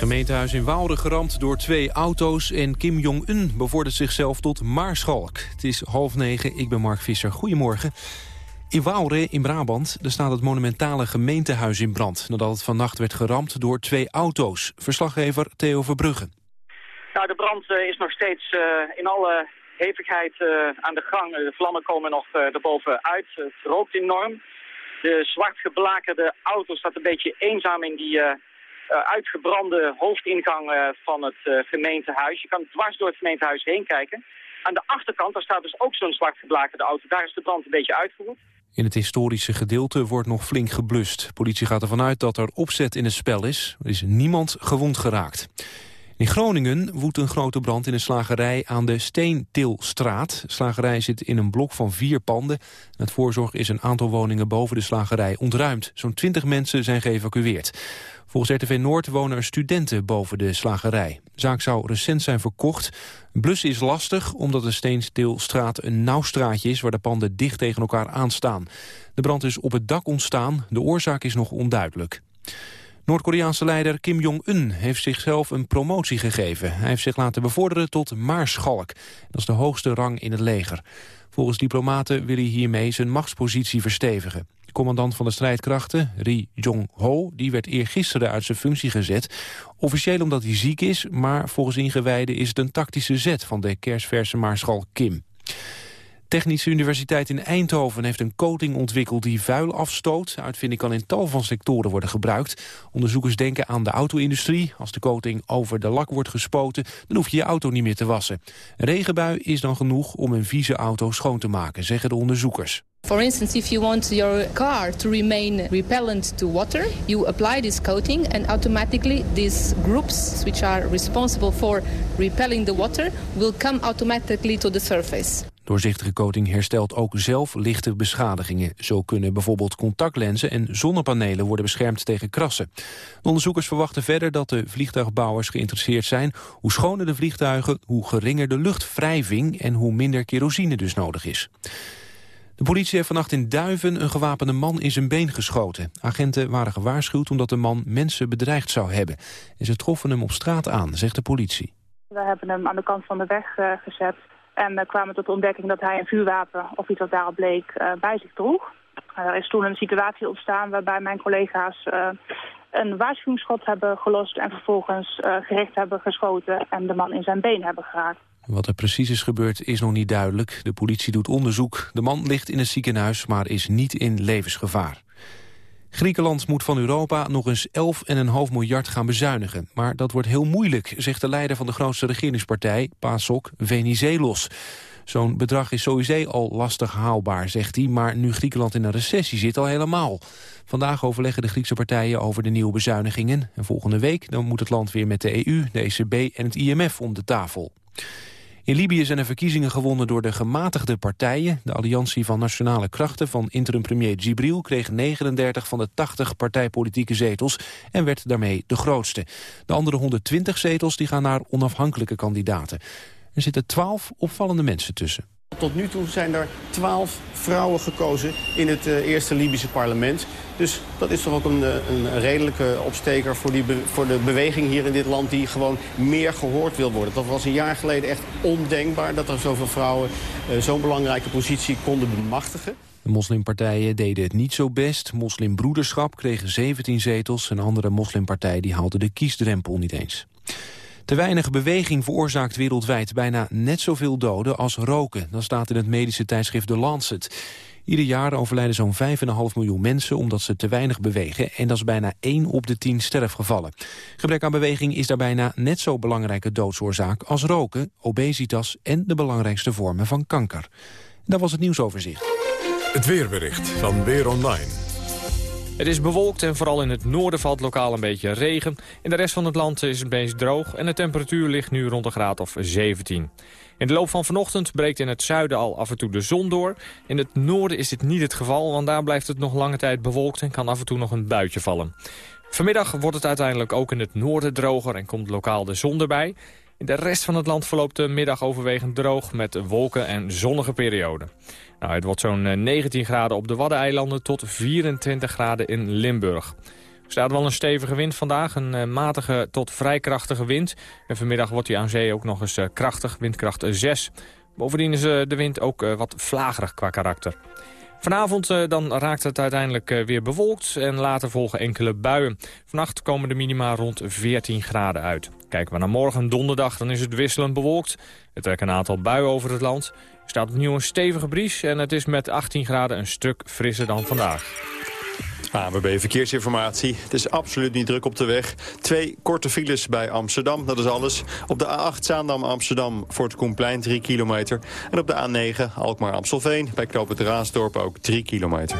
Gemeentehuis in Waalre geramd door twee auto's en Kim Jong-un bevordert zichzelf tot maarschalk. Het is half negen, ik ben Mark Visser. Goedemorgen. In Waalre in Brabant er staat het monumentale gemeentehuis in brand... nadat het vannacht werd geramd door twee auto's. Verslaggever Theo Verbrugge. Nou, de brand uh, is nog steeds uh, in alle hevigheid uh, aan de gang. De vlammen komen nog erboven uit. Het rookt enorm. De zwart geblakerde auto staat een beetje eenzaam in die uitgebrande hoofdingang van het uh, gemeentehuis. Je kan dwars door het gemeentehuis heen kijken. Aan de achterkant, daar staat dus ook zo'n zwart geblakerde auto. Daar is de brand een beetje uitgevoerd. In het historische gedeelte wordt nog flink geblust. politie gaat ervan uit dat er opzet in het spel is. Er is niemand gewond geraakt. In Groningen woedt een grote brand in een slagerij aan de Steentilstraat. De slagerij zit in een blok van vier panden. Met voorzorg is een aantal woningen boven de slagerij ontruimd. Zo'n twintig mensen zijn geëvacueerd. Volgens RTV Noord wonen er studenten boven de slagerij. De zaak zou recent zijn verkocht. Blussen is lastig omdat de Steentilstraat een nauw straatje is... waar de panden dicht tegen elkaar aanstaan. De brand is op het dak ontstaan. De oorzaak is nog onduidelijk. Noord-Koreaanse leider Kim Jong-un heeft zichzelf een promotie gegeven. Hij heeft zich laten bevorderen tot maarschalk. Dat is de hoogste rang in het leger. Volgens diplomaten wil hij hiermee zijn machtspositie verstevigen. Commandant van de strijdkrachten, Ri Jong-ho, die werd eergisteren uit zijn functie gezet. Officieel omdat hij ziek is, maar volgens ingewijden is het een tactische zet van de kersverse maarschalk Kim. Technische Universiteit in Eindhoven heeft een coating ontwikkeld die vuil afstoot. De uitvinding kan in tal van sectoren worden gebruikt. Onderzoekers denken aan de auto-industrie. Als de coating over de lak wordt gespoten, dan hoef je je auto niet meer te wassen. Een regenbui is dan genoeg om een vieze auto schoon te maken, zeggen de onderzoekers. For instance, if you want your car to remain repellent to water, you apply this coating and automatically these groups which are responsible for repelling the water will come automatically to the surface. Doorzichtige coating herstelt ook zelf lichte beschadigingen. Zo kunnen bijvoorbeeld contactlenzen en zonnepanelen worden beschermd tegen krassen. De onderzoekers verwachten verder dat de vliegtuigbouwers geïnteresseerd zijn. Hoe schoner de vliegtuigen, hoe geringer de luchtwrijving en hoe minder kerosine dus nodig is. De politie heeft vannacht in Duiven een gewapende man in zijn been geschoten. Agenten waren gewaarschuwd omdat de man mensen bedreigd zou hebben. En ze troffen hem op straat aan, zegt de politie. We hebben hem aan de kant van de weg uh, gezet. En uh, kwamen tot de ontdekking dat hij een vuurwapen, of iets wat daarop bleek, uh, bij zich droeg. er is toen een situatie ontstaan waarbij mijn collega's een waarschuwingsschot hebben gelost... en vervolgens gericht hebben geschoten en de man in zijn been hebben geraakt. Wat er precies is gebeurd is nog niet duidelijk. De politie doet onderzoek. De man ligt in het ziekenhuis, maar is niet in levensgevaar. Griekenland moet van Europa nog eens 11,5 miljard gaan bezuinigen. Maar dat wordt heel moeilijk, zegt de leider van de grootste regeringspartij, PASOK, Venizelos. Zo'n bedrag is sowieso al lastig haalbaar, zegt hij, maar nu Griekenland in een recessie zit al helemaal. Vandaag overleggen de Griekse partijen over de nieuwe bezuinigingen. En volgende week dan moet het land weer met de EU, de ECB en het IMF om de tafel. In Libië zijn er verkiezingen gewonnen door de gematigde partijen. De Alliantie van Nationale Krachten van interim-premier Gibril kreeg 39 van de 80 partijpolitieke zetels en werd daarmee de grootste. De andere 120 zetels die gaan naar onafhankelijke kandidaten. Er zitten 12 opvallende mensen tussen. Tot nu toe zijn er twaalf vrouwen gekozen in het uh, eerste Libische parlement. Dus dat is toch ook een, een redelijke opsteker voor, die voor de beweging hier in dit land... die gewoon meer gehoord wil worden. Dat was een jaar geleden echt ondenkbaar dat er zoveel vrouwen uh, zo'n belangrijke positie konden bemachtigen. De moslimpartijen deden het niet zo best. Moslimbroederschap kreeg 17 zetels. Een andere moslimpartij die haalde de kiesdrempel niet eens. Te weinig beweging veroorzaakt wereldwijd bijna net zoveel doden als roken. Dat staat in het medische tijdschrift The Lancet. Ieder jaar overlijden zo'n 5,5 miljoen mensen omdat ze te weinig bewegen. En dat is bijna 1 op de 10 sterfgevallen. Gebrek aan beweging is daar bijna net zo belangrijke doodsoorzaak als roken, obesitas en de belangrijkste vormen van kanker. dat was het nieuwsoverzicht. Het weerbericht van Weer Online. Het is bewolkt en vooral in het noorden valt lokaal een beetje regen. In de rest van het land is het meest droog en de temperatuur ligt nu rond een graad of 17. In de loop van vanochtend breekt in het zuiden al af en toe de zon door. In het noorden is dit niet het geval, want daar blijft het nog lange tijd bewolkt... en kan af en toe nog een buitje vallen. Vanmiddag wordt het uiteindelijk ook in het noorden droger en komt lokaal de zon erbij. In de rest van het land verloopt de middag overwegend droog met wolken en zonnige perioden. Nou, het wordt zo'n 19 eh, graden op de Waddeneilanden tot 24 graden in Limburg. Er staat wel een stevige wind vandaag, een uh, matige tot vrij krachtige wind. En vanmiddag wordt die aan zee ook nog eens uh, krachtig, windkracht 6. Bovendien is de wind ook wat vlagerig qua karakter. Vanavond dan raakt het uiteindelijk weer bewolkt en later volgen enkele buien. Vannacht komen de minima rond 14 graden uit. Kijken we naar morgen donderdag, dan is het wisselend bewolkt. Er trekken een aantal buien over het land. Er staat opnieuw een stevige bries en het is met 18 graden een stuk frisser dan vandaag. ANWB Verkeersinformatie. Het is absoluut niet druk op de weg. Twee korte files bij Amsterdam, dat is alles. Op de A8 Zaandam-Amsterdam voor het Koenplein 3 kilometer. En op de A9 Alkmaar-Amstelveen bij Knoop ook 3 kilometer.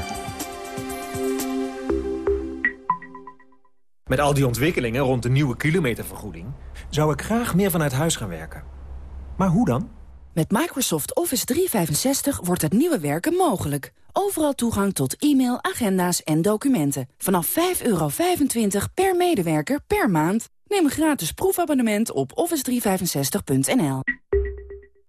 Met al die ontwikkelingen rond de nieuwe kilometervergoeding... zou ik graag meer vanuit huis gaan werken. Maar hoe dan? Met Microsoft Office 365 wordt het nieuwe werken mogelijk. Overal toegang tot e-mail, agenda's en documenten. Vanaf 5,25 per medewerker per maand. Neem een gratis proefabonnement op office365.nl.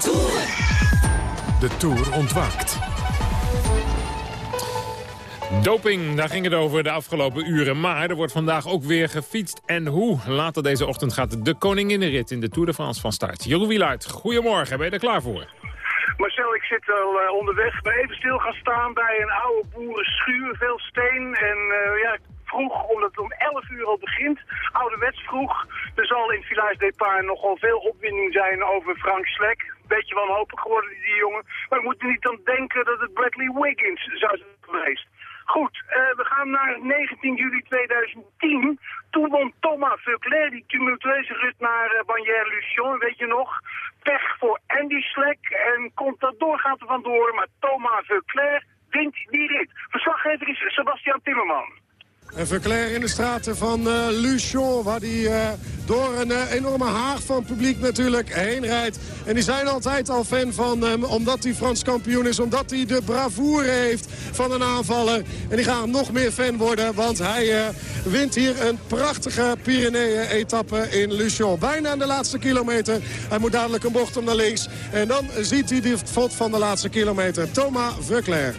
De Tour. De Tour ontwaakt. Doping, daar ging het over de afgelopen uren. Maar er wordt vandaag ook weer gefietst. En hoe? Later deze ochtend gaat de koninginnenrit in de Tour de France van start. Jeroen Wielaert, goedemorgen. Ben je er klaar voor? Marcel, ik zit al uh, onderweg. Ben even stil gaan staan bij een oude boerenschuur. Veel steen en uh, ja, vroeg, omdat het om 11 uur al begint. Ouderwets vroeg. Er zal in Village Depart nogal veel opwinding zijn over Frank Slek. Beetje wanhopig geworden, die jongen. Maar we moeten niet aan denken dat het Bradley Wiggins zou zijn geweest. Goed, uh, we gaan naar 19 juli 2010. Toen won Thomas Vuclair die tumultueuze rit naar uh, Bagnères-Luchon, weet je nog. Pech voor Andy Slek en Contador gaat er vandoor, maar Thomas Vuclair wint die rit. Verslaggever is Sebastian Timmerman. En Verclair in de straten van uh, Luchon, waar hij uh, door een uh, enorme haag van publiek natuurlijk heen rijdt. En die zijn altijd al fan van hem, omdat hij Frans kampioen is. Omdat hij de bravoure heeft van een aanvaller. En die gaan nog meer fan worden, want hij wint hier een prachtige Pyreneeën-etappe in Luchon. Bijna aan de laatste kilometer. Hij moet dadelijk een bocht om naar links. En dan ziet hij de fot van de laatste kilometer. Thomas Verclair.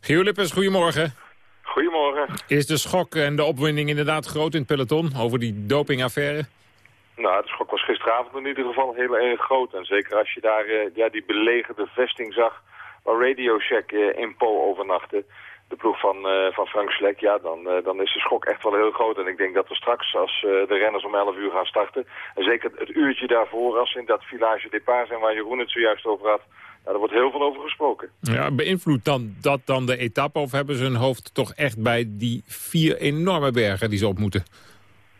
Gio Lippens, goedemorgen. Goedemorgen. Is de schok en de opwinding inderdaad groot in het peloton over die dopingaffaire? Nou, de schok was gisteravond in ieder geval heel erg groot. En zeker als je daar uh, ja, die belegerde vesting zag waar Radio Shack uh, in Po overnachtte. De ploeg van, uh, van Frank Slek, ja, dan, dan is de schok echt wel heel groot. En ik denk dat we straks, als de renners om 11 uur gaan starten... en zeker het uurtje daarvoor, als ze in dat village départ zijn waar Jeroen het zojuist over had... Er wordt heel veel over gesproken. Ja, beïnvloedt dan dat dan de etappe of hebben ze hun hoofd toch echt bij die vier enorme bergen die ze op moeten?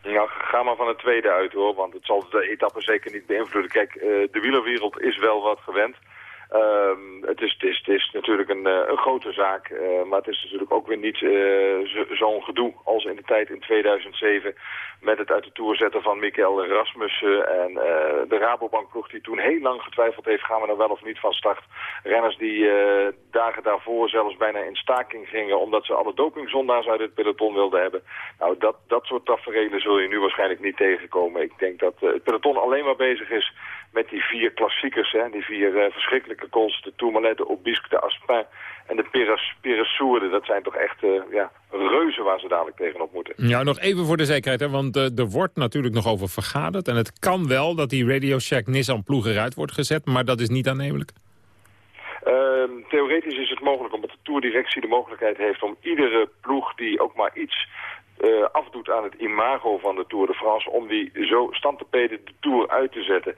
Nou, ga maar van het tweede uit hoor, want het zal de etappe zeker niet beïnvloeden. Kijk, uh, de wielerwereld is wel wat gewend. Um, het, is, het, is, natuurlijk een, uh, een grote zaak, uh, maar het is natuurlijk ook weer niet uh, zo'n gedoe als in de tijd in 2007 met het uit de toer zetten van Michael Rasmussen en de Rabobankploeg die toen heel lang getwijfeld heeft, gaan we nou wel of niet van start. Renners die dagen daarvoor zelfs bijna in staking gingen omdat ze alle dopingzondaars uit het peloton wilden hebben. Nou, dat, dat soort tafereelen zul je nu waarschijnlijk niet tegenkomen. Ik denk dat het peloton alleen maar bezig is met die vier klassiekers, hè, die vier verschrikkelijke kools, de Tourmalet, de Obisque, de Aspin en de Peressourde. Dat zijn toch echt uh, ja, reuzen waar ze dadelijk tegenop moeten. Ja, nog even voor de zekerheid, hè, want uh, er wordt natuurlijk nog over vergaderd. En het kan wel dat die Radio Shack Nissan ploeg eruit wordt gezet, maar dat is niet aannemelijk. Uh, theoretisch is het mogelijk, omdat de toerdirectie de mogelijkheid heeft om iedere ploeg die ook maar iets uh, afdoet aan het imago van de Tour de France... om die zo standtepeden de Tour uit te zetten.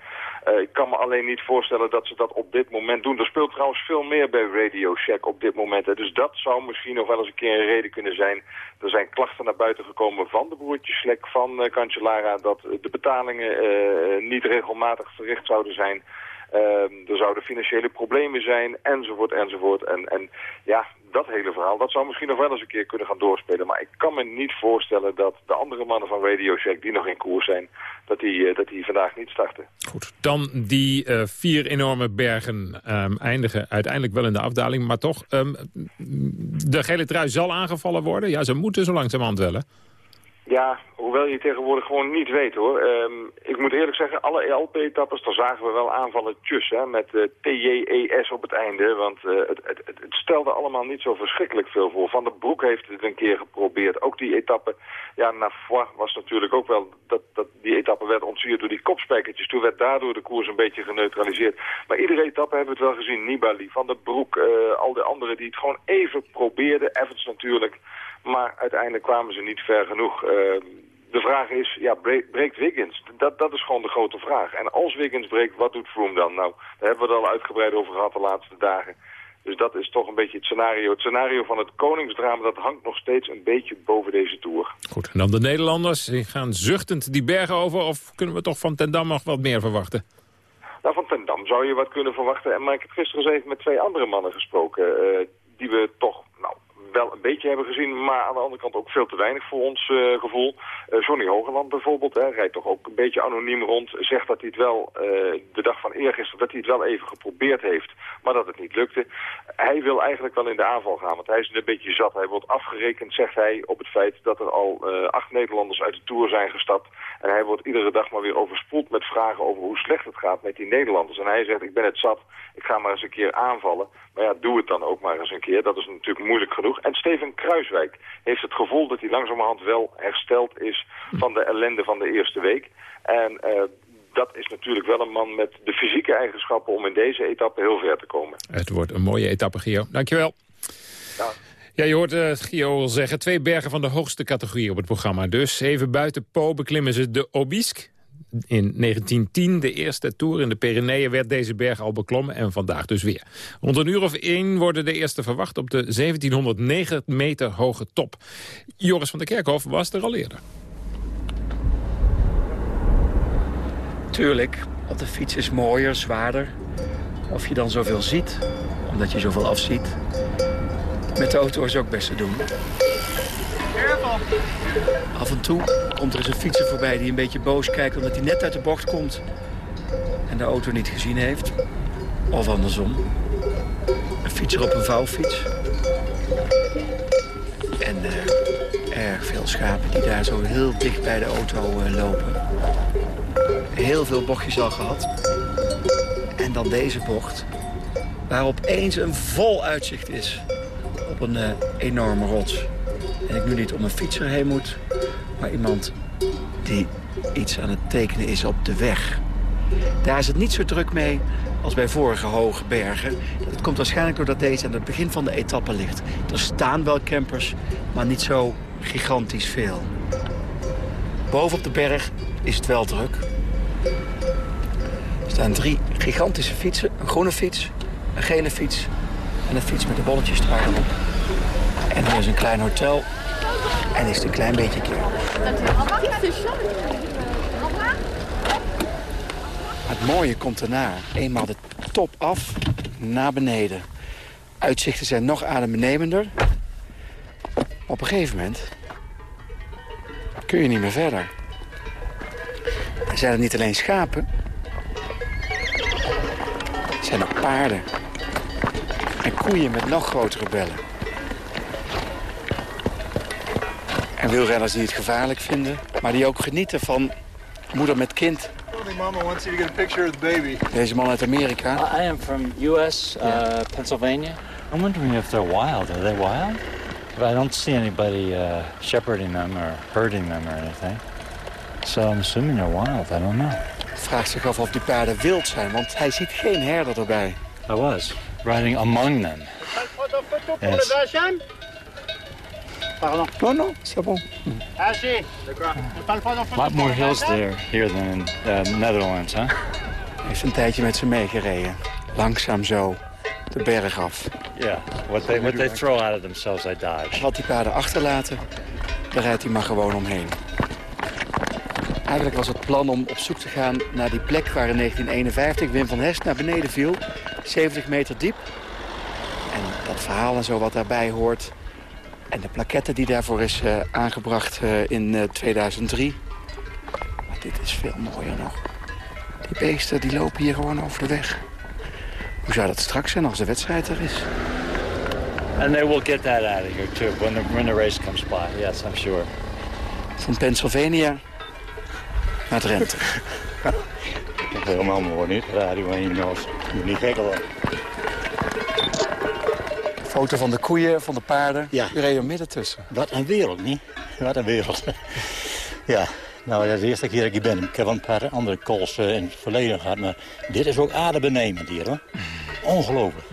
Uh, ik kan me alleen niet voorstellen dat ze dat op dit moment doen. Er speelt trouwens veel meer bij Radio Shack op dit moment. Hè. Dus dat zou misschien nog wel eens een keer een reden kunnen zijn. Er zijn klachten naar buiten gekomen van de broertjes Slek, van uh, dat de betalingen niet regelmatig verricht zouden zijn... Uh, er zouden financiële problemen zijn, enzovoort, enzovoort. En, en ja, dat hele verhaal, dat zou misschien nog wel eens een keer kunnen gaan doorspelen. Maar ik kan me niet voorstellen dat de andere mannen van Radio Shack die nog in koers zijn, dat die, uh, dat die vandaag niet starten. Goed, dan die uh, vier enorme bergen um, eindigen uiteindelijk wel in de afdaling. Maar toch, um, de gele trui zal aangevallen worden. Ja, ze moeten zo langzamerhand wel, hè? Ja, hoewel je tegenwoordig gewoon niet weet hoor. Ehm, ik moet eerlijk zeggen, alle LP-etappes, daar zagen we wel aanvalletjes hè, met uh, TJES op het einde. Want uh, het, het, het, stelde allemaal niet zo verschrikkelijk veel voor. Van der Broek heeft het een keer geprobeerd. Ook die etappe, ja, Nafwa was natuurlijk ook wel, dat, dat die etappe werd ontzuurd door die kopspijkertjes. Toen werd daardoor de koers een beetje geneutraliseerd. Maar iedere etappe hebben we het wel gezien. Nibali, Van der Broek, uh, al de anderen die het gewoon even probeerden. Evans natuurlijk. Maar uiteindelijk kwamen ze niet ver genoeg. Uh, de vraag is, ja, breekt Wiggins? Dat, dat is gewoon de grote vraag. En als Wiggins breekt, wat doet Froome dan? Nou, daar hebben we het al uitgebreid over gehad de laatste dagen. Dus dat is toch een beetje het scenario. Het scenario van het koningsdrama, dat hangt nog steeds een beetje boven deze Tour. Goed, en dan de Nederlanders. Die gaan zuchtend die bergen over. Of kunnen we toch van Ten Dam nog wat meer verwachten? Nou, van Ten Dam zou je wat kunnen verwachten. Maar ik heb gisteren eens even met twee andere mannen gesproken... Uh, die we toch nou, wel een beetje hebben gezien, maar aan de andere kant ook veel te weinig voor ons uh, gevoel. Uh, Johnny Hogeland bijvoorbeeld, hè, rijdt toch ook een beetje anoniem rond, zegt dat hij het wel, uh, de dag van eergisteren, dat hij het wel even geprobeerd heeft, maar dat het niet lukte. Hij wil eigenlijk wel in de aanval gaan, want hij is een beetje zat. Hij wordt afgerekend, zegt hij, op het feit dat er al acht Nederlanders uit de Tour zijn gestapt. En hij wordt iedere dag maar weer overspoeld met vragen over hoe slecht het gaat met die Nederlanders. En hij zegt, ik ben het zat, ik ga maar eens een keer aanvallen. Maar ja, doe het dan ook maar eens een keer. Dat is natuurlijk moeilijk genoeg. En Steven Kruiswijk heeft het gevoel dat hij langzamerhand wel hersteld is van de ellende van de eerste week. En uh, dat is natuurlijk wel een man met de fysieke eigenschappen om in deze etappe heel ver te komen. Het wordt een mooie etappe, Gio. Dankjewel. Ja. Ja, je hoort uh, Gio zeggen, twee bergen van de hoogste categorie op het programma. Dus even buiten Po beklimmen ze de Obisque, in 1910, de eerste tour in de Pyreneeën, werd deze berg al beklommen en vandaag dus weer. Rond een uur of één worden de eerste verwacht op de 1709 meter hoge top. Joris van der Kerkhof was er al eerder. Tuurlijk, op de fiets is mooier, zwaarder. Of je dan zoveel ziet, omdat je zoveel afziet. Met de auto is ook best te doen. Af en toe komt er eens een fietser voorbij die een beetje boos kijkt... omdat hij net uit de bocht komt en de auto niet gezien heeft. Of andersom. Een fietser op een vouwfiets. En uh, erg veel schapen die daar zo heel dicht bij de auto uh, lopen. Heel veel bochtjes al gehad. En dan deze bocht. Waar opeens een vol uitzicht is op een uh, enorme rots. Ik nu niet om een fietser heen moet, maar iemand die iets aan het tekenen is op de weg. Daar is het niet zo druk mee als bij vorige hoge bergen. Dat komt waarschijnlijk doordat deze aan het begin van de etappe ligt. Er staan wel campers, maar niet zo gigantisch veel. Boven op de berg is het wel druk. Er staan drie gigantische fietsen. Een groene fiets, een gele fiets en een fiets met de bolletjes erop. En er is een klein hotel en is het een klein beetje keer. Het mooie komt erna. Eenmaal de top af, naar beneden. Uitzichten zijn nog adembenemender. Op een gegeven moment kun je niet meer verder. Er zijn er niet alleen schapen. Er zijn ook paarden. En koeien met nog grotere bellen. En wielrenners die het gevaarlijk vinden, maar die ook genieten van moeder met kind. Mama wants you to get a picture of the baby. Deze man uit Amerika. Uh, I am from U.S., uh, Pennsylvania. I'm wondering if they're wild. Are they wild? But I don't see anybody uh, shepherding them or herding them or anything. So I'm assuming they're wild. I don't know. Vraagt zich af of die paarden wild zijn, want hij ziet geen herder erbij. I was riding among them. Yes. Pardon? No, no, c'est bon. A lot more hills there here than in the uh, Netherlands, huh? Hij heeft een tijdje met ze meegereden. Langzaam zo, de berg af. Yeah, what they, what they throw out of themselves, they dodge. Wat die paarden achterlaten, daar rijdt hij maar gewoon omheen. Eigenlijk was het plan om op zoek te gaan naar die plek waar in 1951 Wim van Hest naar beneden viel. 70 meter diep. En dat verhaal en zo wat daarbij hoort, en de plaquette die daarvoor is uh, aangebracht uh, in uh, 2003. Maar dit is veel mooier nog. Die beesten die lopen hier gewoon over de weg. Hoe zou dat straks zijn als de wedstrijd er is? And they will get that out of here too when the, when the race comes by. Yes, I'm sure. Van Pennsylvania naar Drenthe. Dat is helemaal mooi niet. Radio 1 Jos. Moet niet gek worden. Foto van de koeien, van de paarden. Ja. U reed er midden tussen. Wat een wereld, niet? Wat een wereld. ja, nou, dat is de eerste keer dat ik hier ben. Ik heb wel een paar andere calls eh, in het verleden gehad, maar dit is ook adembenemend hier, hoor. Ongelooflijk.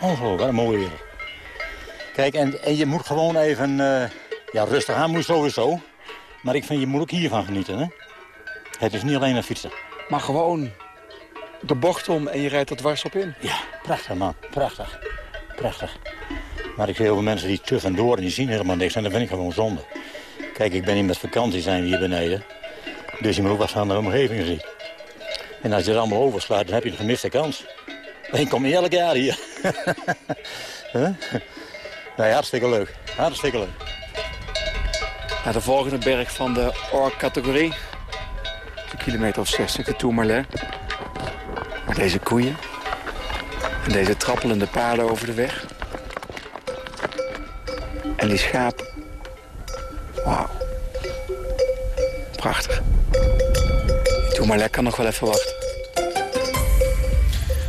Ongelooflijk, wat een mooie wereld. Kijk, en, en je moet gewoon even... eh, ja, rustig aan moet sowieso. Maar ik vind, je moet ook hiervan genieten, hè. Het is niet alleen een fietsen. Maar gewoon de bocht om en je rijdt er dwars op in. Ja, prachtig, man. Prachtig. Prachtig. Maar ik zie heel veel mensen die terug en door en die zien helemaal niks. En dat vind ik gewoon zonde. Kijk, ik ben hier met vakantie zijn hier beneden. Dus je moet ook wat van de omgeving zien. En als je het allemaal overslaat, dan heb je een gemiste kans. En ik kom elk jaar hier. Huh? nee, hartstikke leuk. Hartstikke leuk. Naar de volgende berg van de OR-categorie. Een kilometer of 60 de Tourmalet. Maar deze koeien. Deze trappelende paarden over de weg. En die schapen. Wauw. Prachtig. Die Tourmalet kan nog wel even wachten.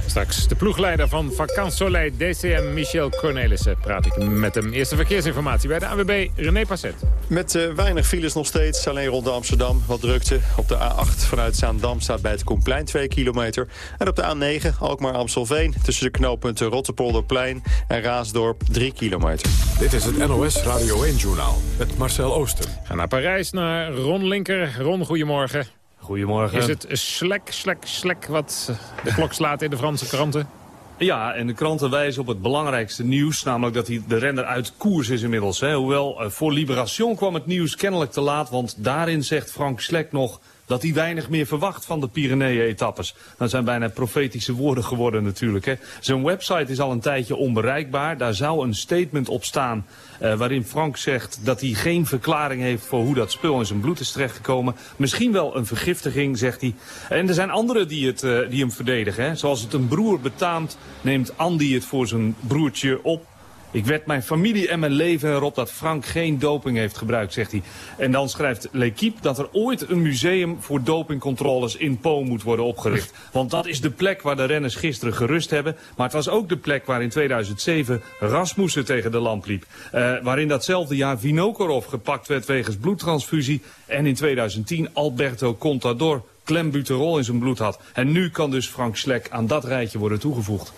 Straks de ploegleider van Vacances Soleil DCM, Michel Cornelissen, praat ik met hem. Eerste verkeersinformatie bij de AWB, René Passet. Met eh, weinig files nog steeds, alleen rond Amsterdam wat drukte. Op de A8 vanuit Zaandam staat bij het Koenplein 2 kilometer. En op de A9 Alkmaar-Amstelveen tussen de knooppunten Rotterpolderplein en Raasdorp 3 kilometer. Dit is het NOS Radio 1-journaal met Marcel Ooster. Ga naar Parijs, naar Ron Linker. Ron, goedemorgen. Goedemorgen. Is het slek, slek, slek wat de klok slaat in de Franse kranten? Ja, en de kranten wijzen op het belangrijkste nieuws. Namelijk dat hij de renner uit koers is inmiddels. Hè. Hoewel eh, voor Liberation kwam het nieuws kennelijk te laat. Want daarin zegt Frank Slek nog dat hij weinig meer verwacht van de Pyreneeën-etappes. Dat zijn bijna profetische woorden geworden natuurlijk. Hè. Zijn website is al een tijdje onbereikbaar. Daar zou een statement op staan eh, waarin Frank zegt dat hij geen verklaring heeft voor hoe dat spul in zijn bloed is terechtgekomen. Misschien wel een vergiftiging, zegt hij. En er zijn anderen die, het, eh, die hem verdedigen. Zoals het een broer betaamt, neemt Andy het voor zijn broertje op. Ik wed mijn familie en mijn leven erop dat Frank geen doping heeft gebruikt, zegt hij. En dan schrijft L'Equipe dat er ooit een museum voor dopingcontroles in Po moet worden opgericht. Want dat is de plek waar de renners gisteren gerust hebben. Maar het was ook de plek waar in 2007 Rasmussen tegen de lamp liep. Eh, waarin datzelfde jaar Vinokorov gepakt werd wegens bloedtransfusie. En in 2010 Alberto Contador klembuterol in zijn bloed had. En nu kan dus Frank Slek aan dat rijtje worden toegevoegd.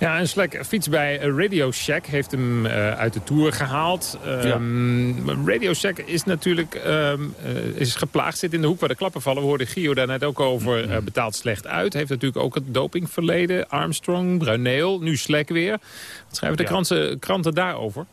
Ja, en Slek fiets bij Radio Shack heeft hem uh, uit de Tour gehaald. Um, Radio Shack is natuurlijk um, uh, is geplaagd, zit in de hoek waar de klappen vallen. We hoorden Gio daar net ook over, uh, betaalt slecht uit. Heeft natuurlijk ook het dopingverleden. Armstrong, Bruineel, nu Slek weer. Wat schrijven de Ja. kranten, kranten daarover?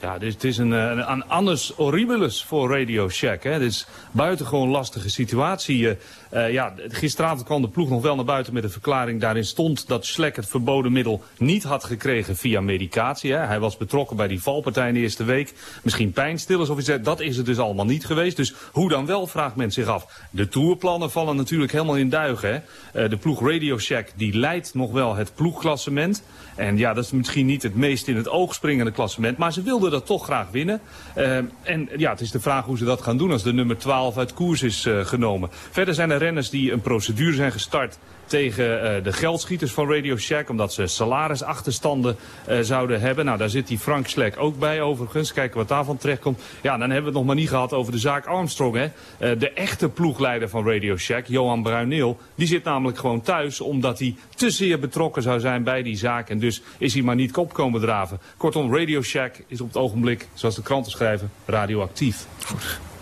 Ja, dus het is een, eh, een, een annus horribilis voor Radio Shack. Hè. Het is buitengewoon lastige situatie. Eh, ja, gisteravond kwam de ploeg nog wel naar buiten met een verklaring. Daarin stond dat Slek het verboden middel niet had gekregen via medicatie. Hij was betrokken bij die valpartij in de eerste week. Misschien pijnstillers of iets. Dat is het dus allemaal niet geweest. Dus hoe dan wel, vraagt men zich af. De tourplannen vallen natuurlijk helemaal in duigen. Hè. Eh, de ploeg Radio Shack die leidt nog wel het ploegklassement. En ja, dat is misschien niet het meest in het oog springende klassement. Maar ze wilden dat toch graag winnen. Eh, en ja, het is de vraag hoe ze dat gaan doen als de nummer 12 uit koers is eh, genomen. Verder zijn er renners die een procedure zijn gestart tegen eh, de geldschieters van Radio Shack. Omdat ze salarisachterstanden eh, zouden hebben. Nou, daar zit die Frank Slek ook bij overigens. Kijken wat daarvan terechtkomt. Ja, dan hebben we het nog maar niet gehad over de zaak Armstrong. Hè. Eh, de echte ploegleider van Radio Shack, Johan Bruineel, die zit namelijk gewoon thuis. Omdat hij te zeer betrokken zou zijn bij die zaak. En dus is hij maar niet kop komen draven. Kortom, Radio Shack is op het ogenblik, zoals de kranten schrijven, radioactief.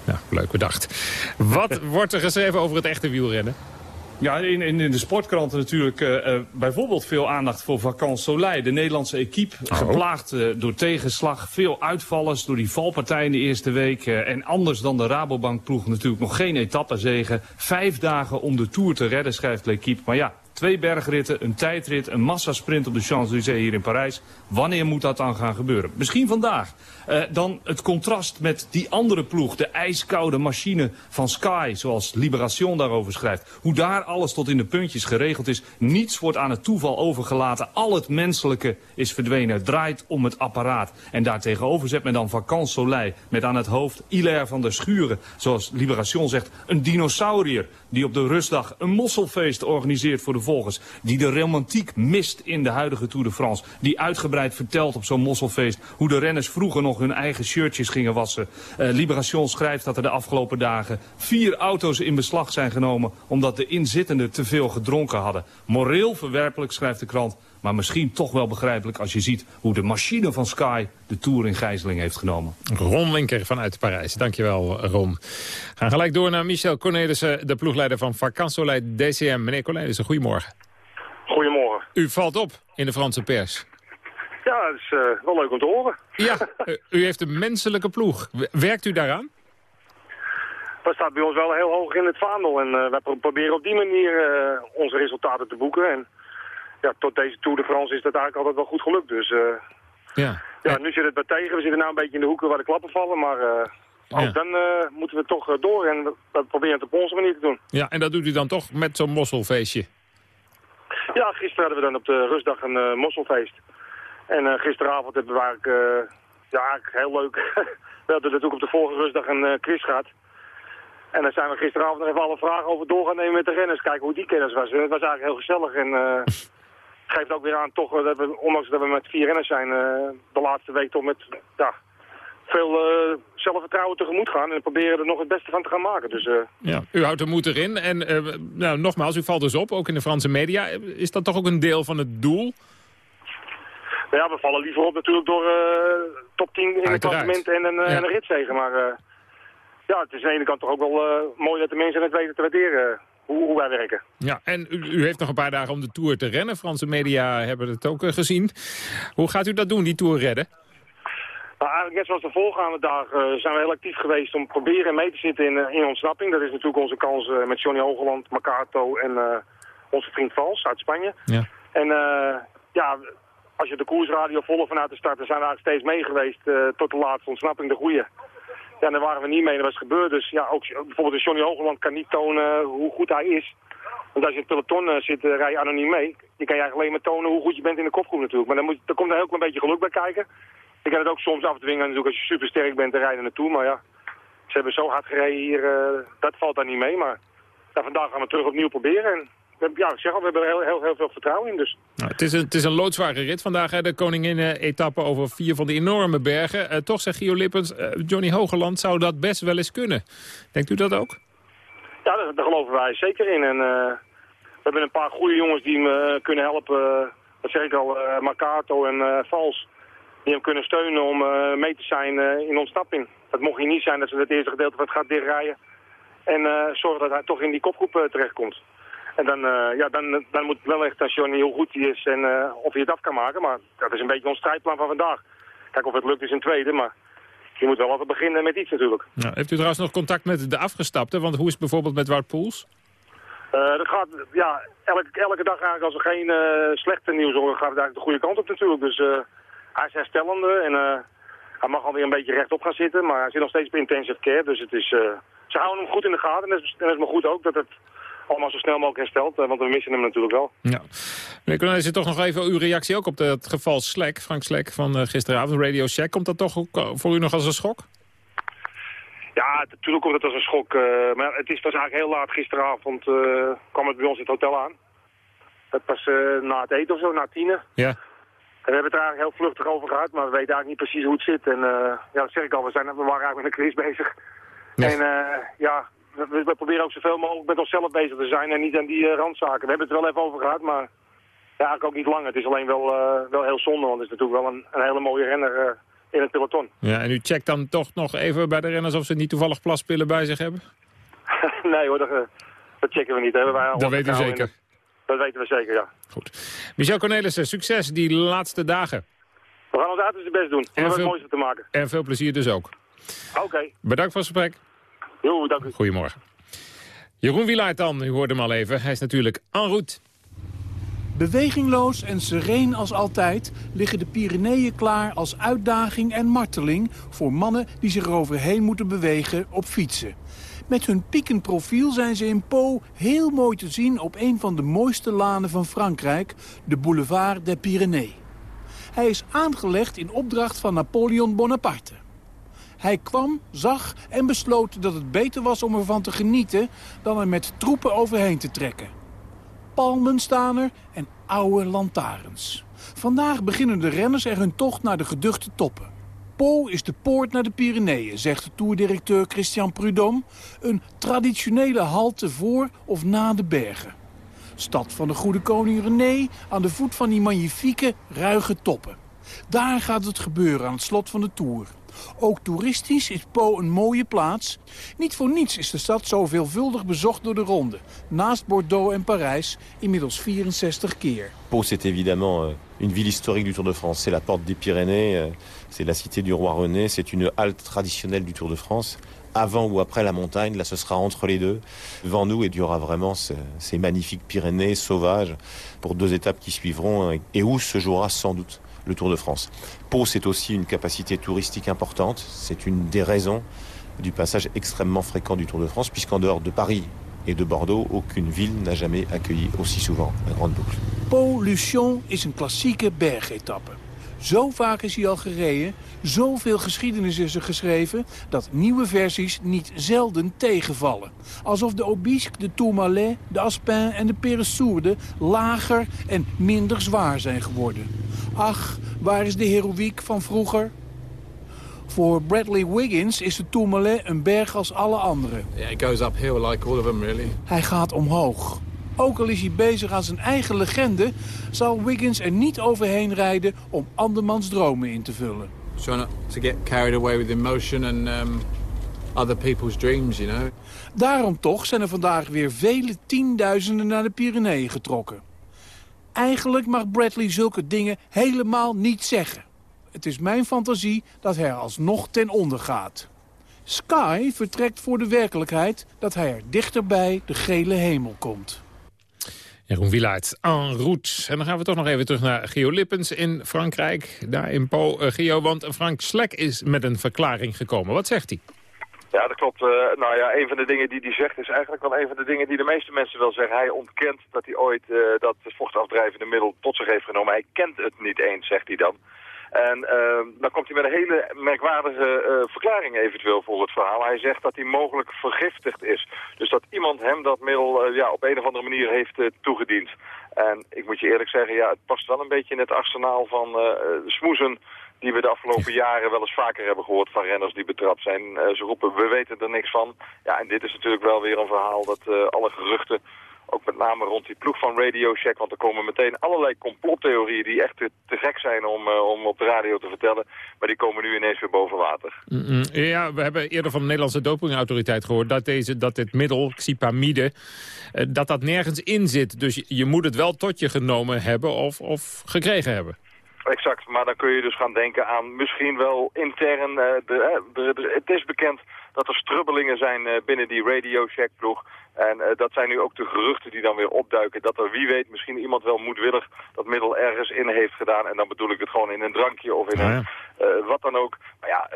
Ja, leuk bedacht. Wat wordt er geschreven over het echte wielrennen? Ja, in, in, in de sportkranten natuurlijk eh, eh, bijvoorbeeld veel aandacht voor Vacances Soleil. De Nederlandse equipe, geplaagd eh, door tegenslag, veel uitvallers door die valpartij in de eerste week. en anders dan de Rabobank ploeg natuurlijk nog geen etappezegen. Vijf dagen om de Tour te redden, schrijft l'equipe. Maar ja, Twee bergritten, een tijdrit, een massasprint op de Champs-Élysées hier in Parijs. Wanneer moet dat dan gaan gebeuren? Misschien vandaag. Uh, dan het contrast met die andere ploeg, de ijskoude machine van Sky, zoals Liberation daarover schrijft. Hoe daar alles tot in de puntjes geregeld is. Niets wordt aan het toeval overgelaten. Al het menselijke is verdwenen. Het draait om het apparaat. En daartegenover zet men dan Vacances Soleil met aan het hoofd Hilaire van der Schuren. Zoals Liberation zegt, een dinosaurier die op de rustdag een mosselfeest organiseert voor de volgers. Die de romantiek mist in de huidige Tour de France. Die uitgebreid vertelt op zo'n mosselfeest hoe de renners vroeger nog hun eigen shirtjes gingen wassen. Uh, Liberation schrijft dat er de afgelopen dagen vier auto's in beslag zijn genomen... omdat de inzittenden te veel gedronken hadden. Moreel verwerpelijk, schrijft de krant, maar misschien toch wel begrijpelijk als je ziet hoe de machine van Sky de Tour in gijzeling heeft genomen. Ron Linker vanuit Parijs. Dankjewel, Ron. We gaan gelijk door naar Michel Cornelissen, de ploegleider van Vakansolei DCM. Meneer Cornelissen, goedemorgen. Goedemorgen. U valt op in de Franse pers. Ja, dat is uh, wel leuk om te horen. Ja, u heeft een menselijke ploeg. Werkt u daaraan? Dat staat bij ons wel heel hoog in het vaandel. En uh, wij proberen op die manier uh, onze resultaten te boeken. En ja, tot deze Tour de France is dat eigenlijk altijd wel goed gelukt. Dus ja. ja, nu zit het bij tegen. We zitten nou een beetje in de hoeken waar de klappen vallen. Maar ook ja. dan moeten we toch door. En dat proberen we op onze manier te doen. Ja, en dat doet u dan toch met zo'n mosselfeestje? Ja, gisteren hadden we dan op de rustdag een mosselfeest. En gisteravond hebben we eigenlijk, ja, eigenlijk heel leuk. we hadden natuurlijk op de vorige rustdag een quiz gehad. En dan zijn we gisteravond nog even alle vragen over door gaan nemen met de renners. Kijken hoe die kennis was. Het was eigenlijk heel gezellig en geeft ook weer aan toch, dat we, ondanks dat we met vier renners zijn, de laatste week toch met ja, veel zelfvertrouwen tegemoet gaan. En proberen er nog het beste van te gaan maken. Dus, ja, u houdt de moed erin. En nou, nogmaals, u valt dus op, ook in de Franse media. Is dat toch ook een deel van het doel? Nou ja, we vallen liever op natuurlijk door uh, top 10 in het klassement en een, ja. en een ritzegen. Maar uh, ja, het is aan de ene kant toch ook wel uh, mooi dat de mensen het weten te waarderen hoe, hoe wij werken. Ja, en u, u, heeft nog een paar dagen om de Tour te rennen. Franse media hebben het ook gezien. Hoe gaat u dat doen, die Tour redden? Nou, eigenlijk net zoals de voorgaande dagen zijn we heel actief geweest om proberen mee te zitten in, in ontsnapping. Dat is natuurlijk onze kans met Johnny Hogeland, Makato en onze vriend Vals uit Spanje. Ja. En ja, als je de koersradio volgt vanuit de start, dan zijn we eigenlijk steeds mee geweest tot de laatste ontsnapping, de goede. Ja, daar waren we niet mee, dat was gebeurd. Dus ja, ook bijvoorbeeld Johnny Hogeland kan niet tonen hoe goed hij is. Want als je in het peloton uh, zit, uh, rij je anoniem mee. Je kan je alleen maar tonen hoe goed je bent in de kopgroep natuurlijk. Maar dan moet, daar komt er ook een beetje geluk bij kijken. Je kan het ook soms afdwingen natuurlijk als je super sterk bent te rijden naartoe. Maar ja, ze hebben zo hard gereden hier, dat valt daar niet mee. Maar ja, vandaag gaan we terug opnieuw proberen. En ja, ik zeg al, we hebben er heel, heel, heel veel vertrouwen in. Dus. Nou, het, is een, het is een loodzware rit vandaag, hè, de koningin-etappe over vier van die enorme bergen. Uh, toch zegt Gio Lippens, uh, Johnny Hogeland zou dat best wel eens kunnen. Denkt u dat ook? Ja, daar, daar geloven wij zeker in. En, uh, we hebben een paar goede jongens die me kunnen helpen. dat zeg ik al, Marcato en Vals. Die hem kunnen steunen om mee te zijn in ontsnapping. Het mocht hier niet zijn dat ze het eerste gedeelte wat gaat dichtrijden. En zorgen dat hij toch in die kopgroep terechtkomt. En dan, uh, ja, dan, dan moet wel echt aan Johnny hoe goed hij is en uh, of hij het af kan maken. Maar dat is een beetje ons strijdplan van vandaag. Kijk of het lukt is een tweede, maar je moet wel altijd beginnen met iets natuurlijk. Nou, heeft u trouwens nog contact met de afgestapten? Want hoe is het bijvoorbeeld met Wout Poels? Uh, dat gaat, ja, elke, elke dag eigenlijk als er geen slechte nieuws horen, gaat het eigenlijk de goede kant op natuurlijk. Dus hij is herstellende en hij mag alweer een beetje rechtop gaan zitten. Maar hij zit nog steeds op intensive care, dus het is, ze houden hem goed in de gaten. En dat is, dat is maar goed ook dat het allemaal zo snel mogelijk hersteld. want we missen hem natuurlijk wel. Ja. Meneer Cornelis, is toch nog even uw reactie ook op het geval Slek, Frank Slek van uh, gisteravond, Radio Shack. Komt dat toch ook voor u nog als een schok? Ja, natuurlijk komt het als een schok. Uh, maar het is pas eigenlijk heel laat gisteravond uh, kwam het bij ons in het hotel aan. Het was na het eten of zo, na tienen. Ja. En we hebben het er eigenlijk heel vluchtig over gehad, maar we weten eigenlijk niet precies hoe het zit. En ja, dat zeg ik al, we, zijn, we waren eigenlijk met een quiz bezig. Nee. En ja, we, we, proberen ook zoveel mogelijk met onszelf bezig te zijn en niet aan die uh, randzaken. We hebben het er wel even over gehad, maar ja, eigenlijk ook niet lang. Het is alleen wel, uh, wel heel zonde, want het is natuurlijk wel een, een hele mooie renner uh, in het peloton. Ja, en u checkt dan toch nog even bij de renners of ze niet toevallig plaspillen bij zich hebben? nee hoor, dat, dat, checken we niet. Hè. Wij dat weten we zeker. Dat weten we zeker, ja. Goed. Michel Cornelissen, succes die laatste dagen. We gaan ons uiterste best doen om er het mooiste te maken. En veel plezier dus ook. Oké. Okay. Bedankt voor het gesprek. Jo, dank u. Goedemorgen. Jeroen Wielaert dan, u hoorde hem al even. Hij is natuurlijk en route. Bewegingloos en sereen als altijd liggen de Pyreneeën klaar als uitdaging en marteling voor mannen die zich eroverheen moeten bewegen op fietsen. Met hun piekend profiel zijn ze in Po heel mooi te zien op een van de mooiste lanen van Frankrijk, de Boulevard des Pyrénées. Hij is aangelegd in opdracht van Napoleon Bonaparte. Hij kwam, zag en besloot dat het beter was om ervan te genieten... dan er met troepen overheen te trekken. Palmen staan er en oude lantaarns. Vandaag beginnen de renners er hun tocht naar de geduchte toppen. Po is de poort naar de Pyreneeën, zegt de toerdirecteur Christian Prudhomme. Een traditionele halte voor of na de bergen. Stad van de goede koning René aan de voet van die magnifieke, ruige toppen. Daar gaat het gebeuren aan het slot van de Tour. Ook toeristisch is Po een mooie plaats. Niet voor niets is de stad zo veelvuldig bezocht door de ronde. Naast Bordeaux en Parijs inmiddels 64 keer. Po, c'est évidemment euh, une ville historique du Tour de France. C'est la porte des Pyrénées, euh, c'est la cité du roi René, c'est une halte traditionnelle du Tour de France. Avant ou après la montagne, là ce sera entre les deux. Devant nous, et il y aura vraiment ces, ces magnifiques Pyrénées sauvages pour deux étapes qui suivront et où se jouera sans doute le Tour de France. Pau, c'est aussi une capacité touristique importante. C'est une des raisons du passage extrêmement fréquent du Tour de France, puisqu'en dehors de Paris et de Bordeaux, aucune ville n'a jamais accueilli aussi souvent la Grande Boucle. Pau-Luchon is een klassieke bergetappe. Zo vaak is hij al gereden, zoveel geschiedenis is er geschreven... dat nieuwe versies niet zelden tegenvallen. Alsof de Obisque, de Tourmalet, de Aspin en de Peressourde... lager en minder zwaar zijn geworden. Ach, waar is de heroïek van vroeger? Voor Bradley Wiggins is de Tourmalet een berg als alle andere. Yeah, it goes uphill like all of them, really. Hij gaat omhoog. Ook al is hij bezig aan zijn eigen legende... zal Wiggins er niet overheen rijden om andermans dromen in te vullen. Try not to get carried away with emotion and um, other people's dreams, you know. Daarom toch zijn er vandaag weer vele tienduizenden naar de Pyreneeën getrokken. Eigenlijk mag Bradley zulke dingen helemaal niet zeggen. Het is mijn fantasie dat hij er alsnog ten onder gaat. Sky vertrekt voor de werkelijkheid dat hij er dichterbij de gele hemel komt. Jeroen Wielaert, en route. En dan gaan we toch nog even terug naar Gio Lippens in Frankrijk. Daar in Po, uh, Gio, want Frank Slek is met een verklaring gekomen. Wat zegt hij? Ja, dat klopt. Uh, nou ja, een van de dingen die hij zegt is eigenlijk wel een van de dingen die de meeste mensen wel zeggen. Hij ontkent dat hij ooit uh, dat vochtafdrijvende middel tot zich heeft genomen. Hij kent het niet eens, zegt hij dan. En uh, dan komt hij met een hele merkwaardige uh, verklaring eventueel voor het verhaal. Hij zegt dat hij mogelijk vergiftigd is. Dus dat iemand hem dat middel uh, ja, op een of andere manier heeft toegediend. En ik moet je eerlijk zeggen, ja, het past wel een beetje in het arsenaal van smoezen die we de afgelopen jaren wel eens vaker hebben gehoord van renners die betrapt zijn. Ze roepen, we weten er niks van. Ja, en dit is natuurlijk wel weer een verhaal dat alle geruchten, ook met name rond die ploeg van Radio Shack, want er komen meteen allerlei complottheorieën die echt te, gek zijn om, uh, om op de radio te vertellen, maar die komen nu ineens weer boven water. Ja, we hebben eerder van de Nederlandse dopingautoriteit gehoord dat, deze, dat dit middel, xipamide, dat dat nergens in zit. Dus je moet het wel tot je genomen hebben of, of gekregen hebben. Exact, maar dan kun je dus gaan denken aan misschien wel intern. Uh, de, de, de, het is bekend dat er strubbelingen zijn uh, binnen die Radio. En uh, dat zijn nu ook de geruchten die dan weer opduiken. Dat er wie weet misschien iemand wel moedwillig dat middel ergens in heeft gedaan. En dan bedoel ik het gewoon in een drankje of in ja. een wat dan ook. Maar ja,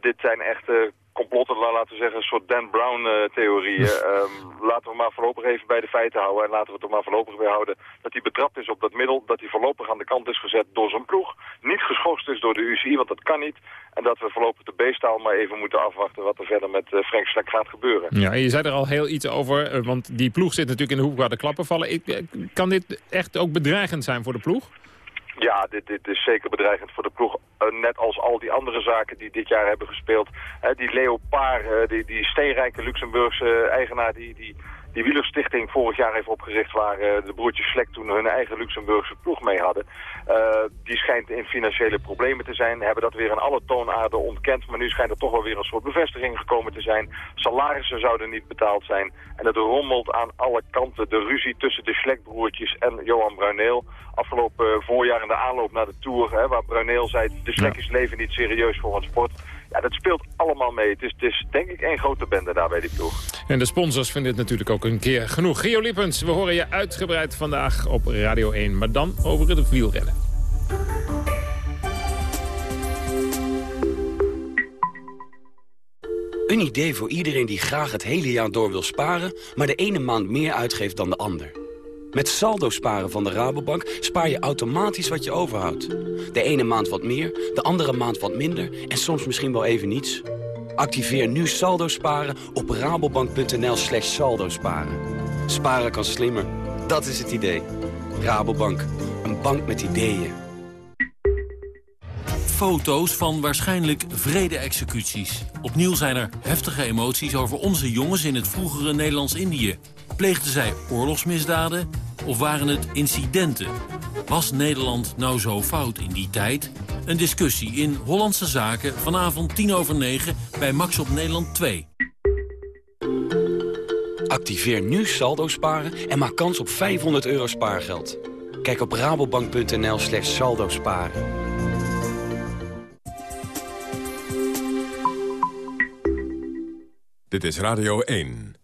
dit zijn echt complotten, laten we zeggen, een soort Dan Brown-theorieën. um, laten we maar voorlopig even bij de feiten houden. En laten we het er maar voorlopig bij houden dat hij betrapt is op dat middel. Dat hij voorlopig aan de kant is gezet door zijn ploeg. Niet geschorst is door de UCI, want dat kan niet. En dat we voorlopig de beestaal maar even moeten afwachten wat er verder met uh, Frank Slek gaat gebeuren. Ja, je zei er al heel iets over, uh, want die ploeg zit natuurlijk in de hoek waar de klappen vallen. Ik, kan dit echt ook bedreigend zijn voor de ploeg? Ja, dit, dit is zeker bedreigend voor de ploeg. Uh, net als al die andere zaken die dit jaar hebben gespeeld. Uh, die Leopard, uh, die, die steenrijke Luxemburgse eigenaar die, die, die wielerstichting vorig jaar heeft opgericht... waar de broertjes Slek toen hun eigen Luxemburgse ploeg mee hadden. die schijnt in financiële problemen te zijn. Hebben dat weer in alle toonaarden ontkend. Maar nu schijnt er toch wel weer een soort bevestiging gekomen te zijn. Salarissen zouden niet betaald zijn. En het rommelt aan alle kanten. De ruzie tussen de Slekbroertjes en Johan Bruineel afgelopen voorjaar in de aanloop naar de Tour, hè, waar Bruneel zei, de slekjes ja. leven niet serieus voor een sport. Ja, dat speelt allemaal mee. Het is, het is denk ik één grote bende daar bij die ploeg. En de sponsors vinden het natuurlijk ook een keer genoeg. Gio Lippens, we horen je uitgebreid vandaag op Radio 1. Maar dan over het wielrennen. Een idee voor iedereen die graag het hele jaar door wil sparen... maar de ene maand meer uitgeeft dan de ander. Met saldo sparen van de Rabobank spaar je automatisch wat je overhoudt. De ene maand wat meer, de andere maand wat minder... en soms misschien wel even niets. Activeer nu saldo sparen op rabobank.nl slash saldo sparen. Sparen kan slimmer, dat is het idee. Rabobank, een bank met ideeën. Foto's van waarschijnlijk vrede-executies. Opnieuw zijn er heftige emoties over onze jongens in het vroegere Nederlands-Indië. Pleegden zij oorlogsmisdaden of waren het incidenten? Was Nederland nou zo fout in die tijd? Een discussie in Hollandse Zaken vanavond 10 over 9 bij Max op Nederland 2. Activeer nu saldo sparen en maak kans op 500 euro spaargeld. Kijk op rabobank.nl slash saldo sparen. Dit is Radio 1.